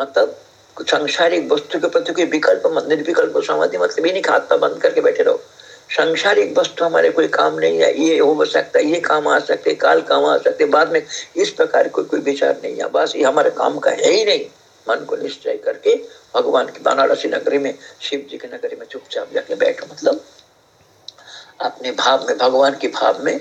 मतलब कुछ सांसारिक वस्तु के प्रति कोई विकल्प निर्विकल्प समाधि मतलब ये नहीं खाता बंद करके बैठे रहो। सांसारिक वस्तु हमारे कोई काम नहीं है, ये हो सकता है, ये काम आ सकते, काल काम आ सकते, बाद में इस प्रकार कोई कोई विचार नहीं है। बस ये हमारे काम का है ही नहीं। मन को निश्चय करके भगवान की बनारसी नगरी में शिव जी की नगरी में चुपचाप जाके बैठो। मतलब अपने भाव में, भगवान के भाव में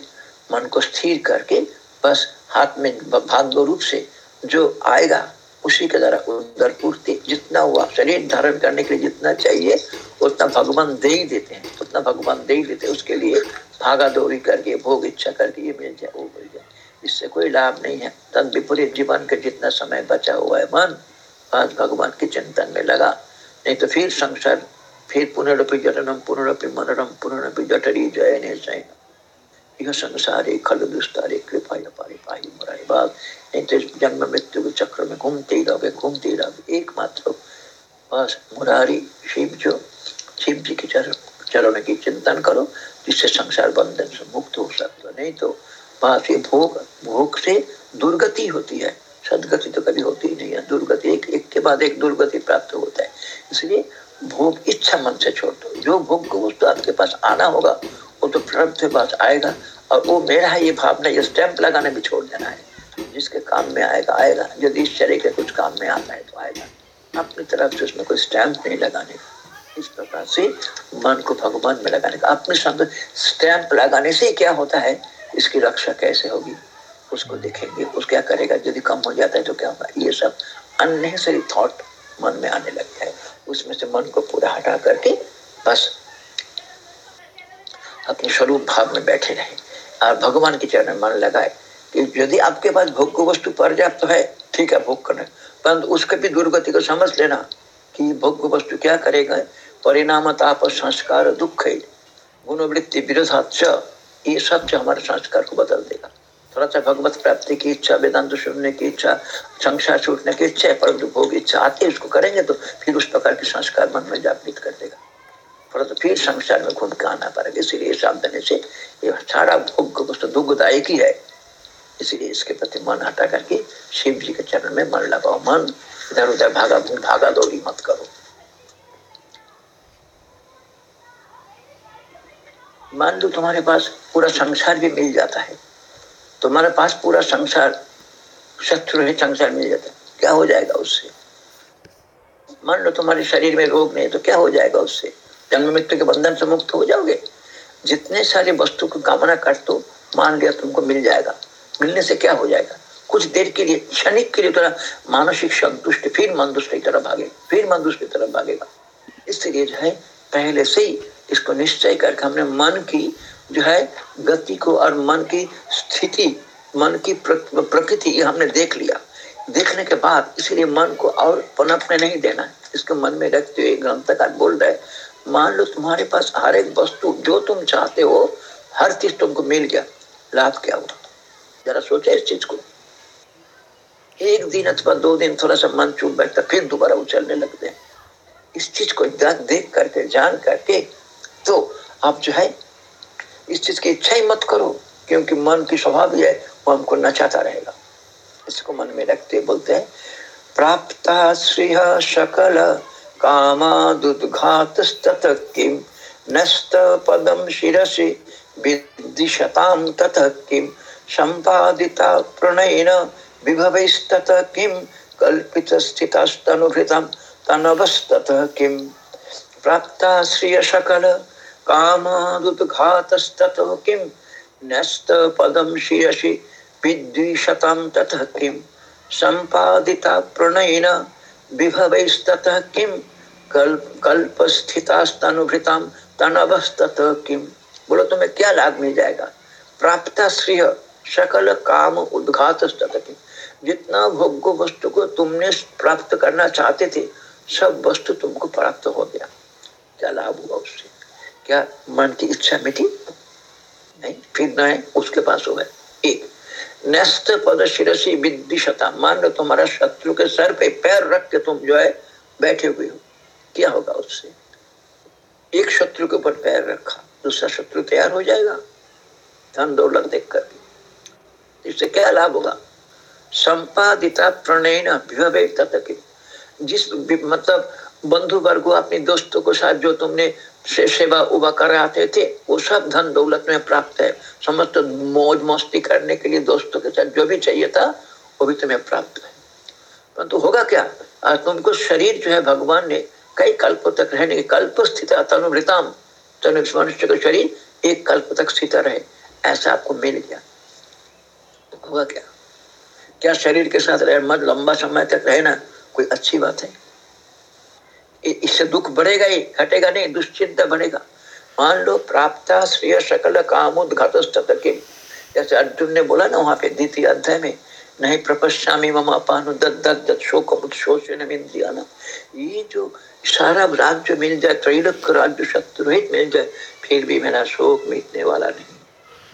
मन को स्थिर करके बस हाथ में भाग्य रूप से जो आएगा, उसी के द्वारा उदर पूर्ति, जितना हुआ शरीर धारण करने के लिए जितना चाहिए, उतना भगवान दे ही देते हैं। उतना भगवान दे ही देते हैं। उसके लिए भागा दौड़ी करके, भोग इच्छा करके ये मिल जाए, वो मिल जाए। इससे कोई लाभ नहीं है। तद विपरीत जीवन का जितना समय बचा हुआ है, मन आज भगवान के चिंतन में लगा। नहीं तो फिर संसार, फिर पुनरपि जटनम, पुनरपि मनरम, पुनरपि जटरी जय ने यह संसारे खल दुस्तारे कृपा पारे पाही मुरारी बात नहीं तो जन्म मृत्यु के चक्र में घूमते ही रहोगे, घूमते ही रहोगे। एकमात्र बस मुरारी शिव जो, शिव जी के चरण चरण की चिंतन करो, जिससे संसार बंधन से मुक्त हो सकते नहीं तो बस ये भोग भोग से दुर्गति होती है। सदगति तो कभी होती ही नहीं है। दुर्गति, एक एक के बाद एक दुर्गति प्राप्त होता है। इसलिए भोग इच्छा मन से छोड़ दो। जो भोग को आपके पास आना होगा, वो तो प्रारब्ध के पास आएगा और वो मेरा है ये भावना, ये स्टैंप लगाने भी छोड़ देना है। जिसके काम में आएगा आएगा। यदि इस तरह के कुछ काम में आता है तो आएगा। अपनी तरफ़ से उसमें कोई स्टैंप नहीं लगाने का। इस प्रकार से मन को भगवान में लगाने का। अपने शब्द स्टैंप लगाने से क्या होता है? इसकी रक्षा कैसे होगी? उसको देखेंगे, उस क्या करेगा? यदि कम हो जाता है तो क्या होगा? ये सब अननेसरी थॉट मन में आने लगता है उसमें से मन को पूरा हटा करके बस अपने स्वरूप भाव में बैठे रहे। और भगवान के चरण मन लगाए कि यदि आपके पास भोग को वस्तु पर्याप्त है, ठीक है, भोग करना परंतु उसके भी दुर्गति को समझ लेना कि भोग वस्तु क्या करेगा? परिणाम ताप संस्कार दुख गुणवृत्ति विरोधाच ये सब जो हमारे संस्कार को बदल देगा। थोड़ा सा भगवत प्राप्ति की इच्छा, वेदांत सुनने की इच्छा, संसार छूटने की इच्छा है परंतु भोग इच्छा आती है, उसको करेंगे तो फिर उस प्रकार के संस्कार मन में जागृत कर देगा। परंतु फिर संसार में घूम के आना पड़ेगा। इसीलिए सावधानी से ये सारा भोग वस्तु दुखदायक ही है। इसीलिए इसके प्रति मन हटा करके शिव जी के चरण में मन लगाओ। मन इधर उधर भागा भागा, दौड़ी मत करो। मान लो तुम्हारे पास पूरा संसार भी मिल जाता है। तुम्हारे पास पूरा संसार, शत्रु है संसार मिल जाता क्या हो जाएगा उससे? मान लो तुम्हारे शरीर में रोग नहीं तो क्या हो जाएगा उससे? जन्म मृत्यु के बंधन से मुक्त हो जाओगे। जितने सारे वस्तु को कामना कर तो मान लिया तुमको मिल जाएगा। मिलने से क्या हो जाएगा? कुछ देर के लिए, क्षणिक के लिए थोड़ा मानसिक संतुष्ट, फिर मन दुष्ट की तरफ़ भागे, फिर मन दुष्ट की तरफ़ भागेगा। इसलिए जो है, पहले से ही इसको निश्चय करके हमने मन की जो है, गति को और मन की स्थिति, मन की प्रकृति ये हमने देख लिया। देखने के बाद इसलिए मन को और पनपने नहीं देना। इसको मन में रखते हुए ग्रंथकार बोल रहे मान लो तुम्हारे पास हर एक वस्तु, जो तुम चाहते हो, हर चीज़ तुमको मिल गया। लाभ क्या हुआ? जरा सोचा इस चीज़ को। एक दिन अथवा दो दिन थोड़ा सा मन चुप बैठता, फिर दोबारा उछलने लगते हैं। इस चीज़ को देख करके, जान करके तो आप जो है इस चीज़ की इच्छा ही मत करो, क्योंकि मन की स्वभाव है, वो हमको नचाता रहेगा। इसको मन में रखते बोलते हैं, प्राप्त श्रेय सकल कामादुद्घात किम नस्त पदम शिरसि विदिशतां ततः किं सम्पादिता प्रणयेन विभवैस्ततः किं कल्पितस्थितस्तनुभृतं तनवस्ततः किं प्राप्ता श्रियसकल कामादुद्घातस्ततो किं? शिरसि विद्विषतां ततः किं? सम्पादिता विभवैस्ततः किं? कल्प कल्पस्थितास्तनुभृतां तनवस्ततः बोलो, तुम्हें क्या लाभ मिल जाएगा? प्राप्त श्रेय सकल काम उद्घात जितना भोग्य वस्तु को तुमने प्राप्त करना चाहते थे, सब वस्तु तुमको प्राप्त हो गया। क्या लाभ हुआ उससे? क्या मन की इच्छा मिटी? नहीं, फिर न उसके पास हो गए। एक नस्त पद शिरसी विदिशता मान लो तुम्हारा शत्रु के सर पे पैर रख के तुम जो है बैठे हुए हो। क्या होगा उससे? एक शत्रु के ऊपर पैर रखा, दूसरा शत्रु तैयार हो जाएगा। धन दौलत देख कर इससे क्या लाभ होगा? संपादिता प्रणयन प्रणय जिस मतलब बंधु वर्ग, अपने दोस्तों को साथ जो तुमने से सेवा उबा कर आते थे, वो सब धन दौलत में प्राप्त है। समस्त मौज मस्ती करने के लिए दोस्तों के साथ जो भी चाहिए था, वो भी तुम्हें प्राप्त है। परंतु तो होगा क्या? आज तुमको शरीर जो है भगवान ने कई कल्पों तक रहने के कल्प स्थित तनुभृताम तो मनुष्य का शरीर एक कल्प तक स्थित रहे। ऐसा आपको मिल गया। हुआ क्या? क्या शरीर के साथ रहे? मत लंबा समय तक रहना कोई अच्छी बात है। इससे दुख बढ़ेगा ही, घटेगा नहीं, दुश्चिंता बढ़ेगा। मान लो प्राप्त श्रेय सकल कामुद्घात जैसे अर्जुन ने बोला ना वहाँ पे द्वितीय अध्याय में, नहीं प्रपश्यामी मम अपानु दत्त शोक ये जो सारा राज्य मिल जाए, त्रैलोक राज्य शत्रुहित मिल जाए, फिर भी मेरा शोक मिटने वाला नहीं।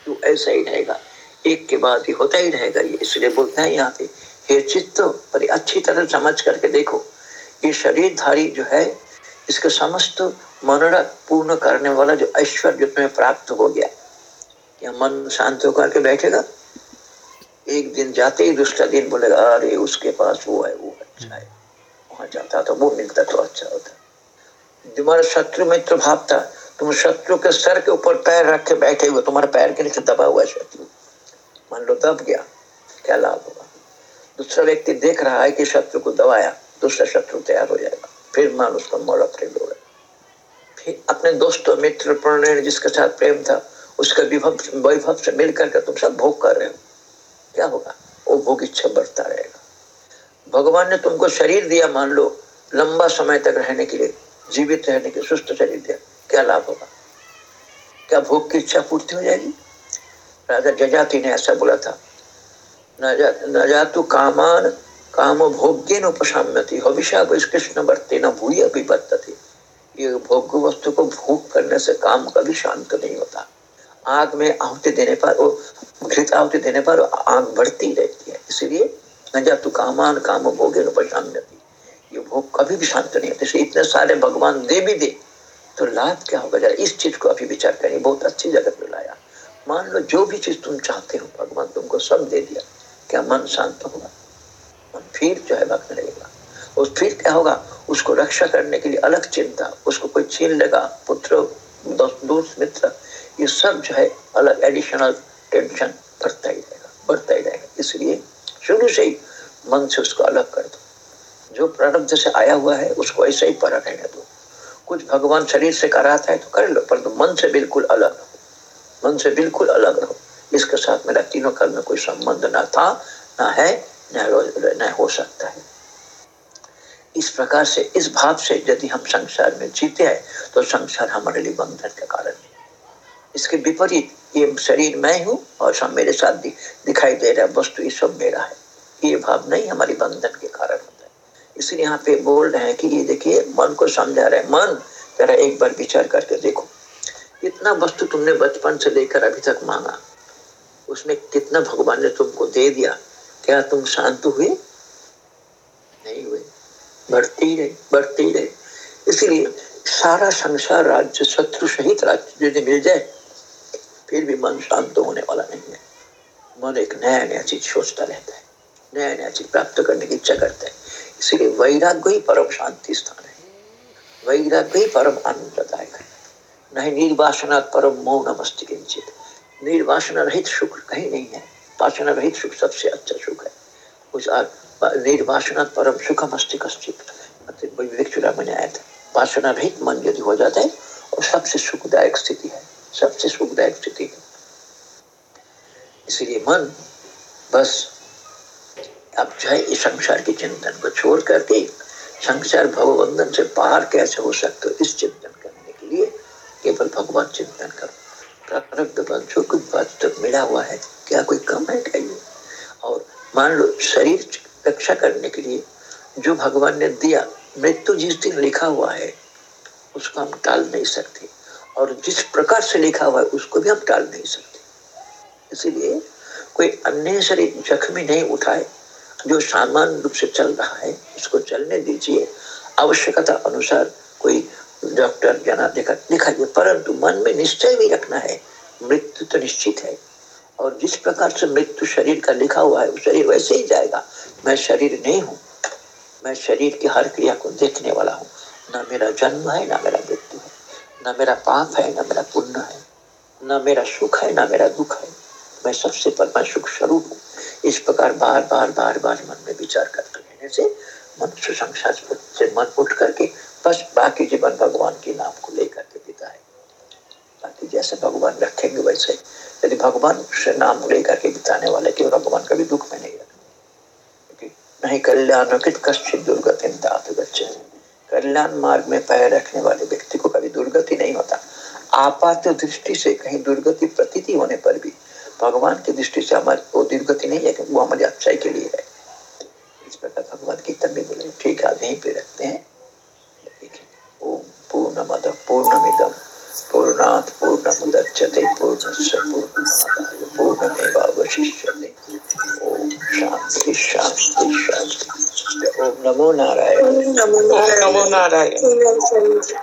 तो ऐसा ही रहेगा। एक के बाद ही होता ही रहेगा ये। इसलिए बोलते हैं यहाँ पे, हे चित्त अच्छी तरह समझ करके देखो। ये शरीरधारी जो है, इसके समस्त मनोरथ पूर्ण करने वाला जो ऐश्वर्य तुम्हें प्राप्त हो गया या मन शांत होकर के बैठेगा? एक दिन जाते ही दूसरा दिन बोलेगा, अरे, उसके पास वो है, वो अच्छा है। वहाँ जाता तो वो मिलता तो अच्छा होता। तुम्हारा शत्रु मित्र भावता तुम शत्रु के सर के ऊपर पैर रख के बैठे हुए तुम्हारे पैर के नीचे दबा हुआ शत्रु। मान लो दब गया, क्या लाभ होगा? दूसरा व्यक्ति देख रहा है कि शत्रु को दबाया। दूसरा शत्रु तैयार हो जाएगा फिर मान उसका मोड़ा प्रेम हो फिर अपने दोस्तों मित्र प्रणय जिसके साथ प्रेम था, उसका विभव वैभव से मिल करके तुम सब भोग कर रहे हो। क्या होगा? वो भोग इच्छा बढ़ता रहेगा। भगवान ने तुमको शरीर दिया, मान लो, लंबा समय तक रहने के लिए, जीवित रहने के सुस्त शरीर दिया। क्या लाभ होगा? क्या भोग की इच्छा पूर्ति हो जाएगी? राजा जजाति ने ऐसा बोला था, न जा तू कामान काम भोग्य उपसाम्यति हविषा कृष्ण वर्ते न भूय बदती ये भोग्य वस्तु को भोग करने से काम कभी शांत नहीं होता। आग में आहुति देने पर वो घृत आहुति देने पर आग बढ़ती रहती है। इसलिए न तू कामान काम भोगे उपशाम्यति ये भोग कभी भी शांत नहीं होते। इतने सारे भगवान दे भी दे तो लाभ क्या होगा? जरा इस चीज़ को अभी विचार करें बहुत अच्छी जगह पे लाया। मान लो जो भी चीज़ तुम चाहते हो, भगवान तुमको सब दे दिया। क्या मन शांत होगा? फिर जो है भक्त लगेगा। और फिर क्या होगा? उसको रक्षा करने के लिए अलग चिंता, उसको कोई छीन लेगा पुत्र, दोस्त मित्र, ये सब जो है अलग एडिशनल टेंशन बढ़ता ही रहेगा, बढ़ता ही रहेगा। इसलिए शुरू से ही मन से उसको अलग कर दो। जो प्रारब्ध से आया हुआ है, उसको ऐसे ही पर रहने दो। कुछ भगवान शरीर से कराता है तो कर लो पर तो मन से बिल्कुल अलग मन से बिल्कुल अलग रहो। इसके साथ मेरा तीनों कर्म में कोई संबंध ना था, ना है न हो सकता है। इस प्रकार से इस भाव से यदि हम संसार में जीते हैं तो संसार हमारे लिए बंधन का कारण है। इसके विपरीत ये शरीर मैं हूँ और सब मेरे साथ दि, दिखाई दे रहा वस्तु ये सब मेरा है। ये भाव नहीं हमारी बंधन के कारण होता है। इसलिए यहाँ पे बोल रहे हैं कि ये देखिए मन को समझा रहे मन जरा एक बार विचार करके देखो। इतना वस्तु तुमने बचपन से लेकर अभी तक मांगा। उसमें कितना भगवान ने तुमको दे दिया। क्या तुम शांत हुए? नहीं हुए। बढ़ती रहे बढ़ती रहे। इसलिए सारा संसार, राज्य, शत्रु सहित राज्य यदि मिल जाए, फिर भी मन शांत होने वाला नहीं है। मन एक नया नया चीज़ सोचता रहता है नया नया चीज़ प्राप्त करने की इच्छा करता है। इसलिए वैराग्य ही परम शांति स्थान है। वैराग्य ही परम आनंददायक है। नहीं, निर्वासना परम मौन अवस्थी किंचित निर्वासना रहित शुक्र कहीं नहीं है। वासना रहित सुख सबसे अच्छा सुख है। उस निर्वासना परम सुख मस्ती कश्चित। विवेक चुरामणि आया था। वासना रहित मन यदि हो जाता है, और सबसे सुखदायक स्थिति है। सबसे सुखदायक स्थिति है। इसलिए मन बस अब जो है इस संसार के चिंतन को छोड़ करके संसार भगवंदन से पार कैसे हो सकते हो, इस चिंतन करने के लिए केवल भगवान चिंतन करो। प्रारब्ध बल जो कुछ तक मिला हुआ है, क्या कोई कम है क्या ये? और मान लो, शरीर रक्षा करने के लिए जो भगवान ने दिया, मृत्यु जिस दिन लिखा हुआ है, उसको हम टाल नहीं सकते। और जिस प्रकार से लिखा हुआ है, उसको भी हम टाल नहीं सकते। इसीलिए कोई अन्य शरीर जख्मी नहीं उठाए, जो सामान्य रूप से चल रहा है, उसको चलने दीजिए। आवश्यकता अनुसार कोई डॉक्टर जना देखा दिखाइए परंतु मन में निश्चय भी रखना है, मृत्यु तो निश्चित है। और जिस प्रकार से मृत्यु शरीर का लिखा हुआ है शरीर वैसे ही जाएगा। मैं शरीर नहीं हूँ, मैं शरीर की हर क्रिया को देखने वाला हूँ। न मेरा जन्म है, ना मेरा मृत्यु है। न मेरा पाप है, ना मेरा पुण्य है। न मेरा सुख है, ना मेरा दुख है। मैं सबसे परमा सुख स्वरूप हूँ। इस प्रकार बार बार बार बार मन में विचार करते रहने से मनुष्य संसार से मन उठ करके बस बाकी जीवन भगवान के नाम को लेकर के है। बाकी जैसे भगवान रखेंगे वैसे। यदि भगवान से नाम लेकर के बिताने वाले के भगवान कभी दुख में नहीं रखते। नहीं, कल्याण कश्चित दुर्गति बच्चे। कल्याण मार्ग में पैर रखने वाले व्यक्ति को कभी दुर्गति नहीं होता। आपात दृष्टि से कहीं दुर्गति प्रतीति होने पर भी भगवान की दृष्टि से हमारी वो दुर्गति नहीं है वो हमारी अच्छाई के लिए है। इस प्रकार भगवान की भी बोले, ठीक है यहीं पे रखते हैं। ओम पूर्ण मद पूर्णमिदम पूर्णात पूर्णमुदच्यते पूर्णस्य पूर्णमादाय पूर्णमेवावशिष्यते। ओम शांति शांति शांति ओम नमो नारायण। नमो नारायण।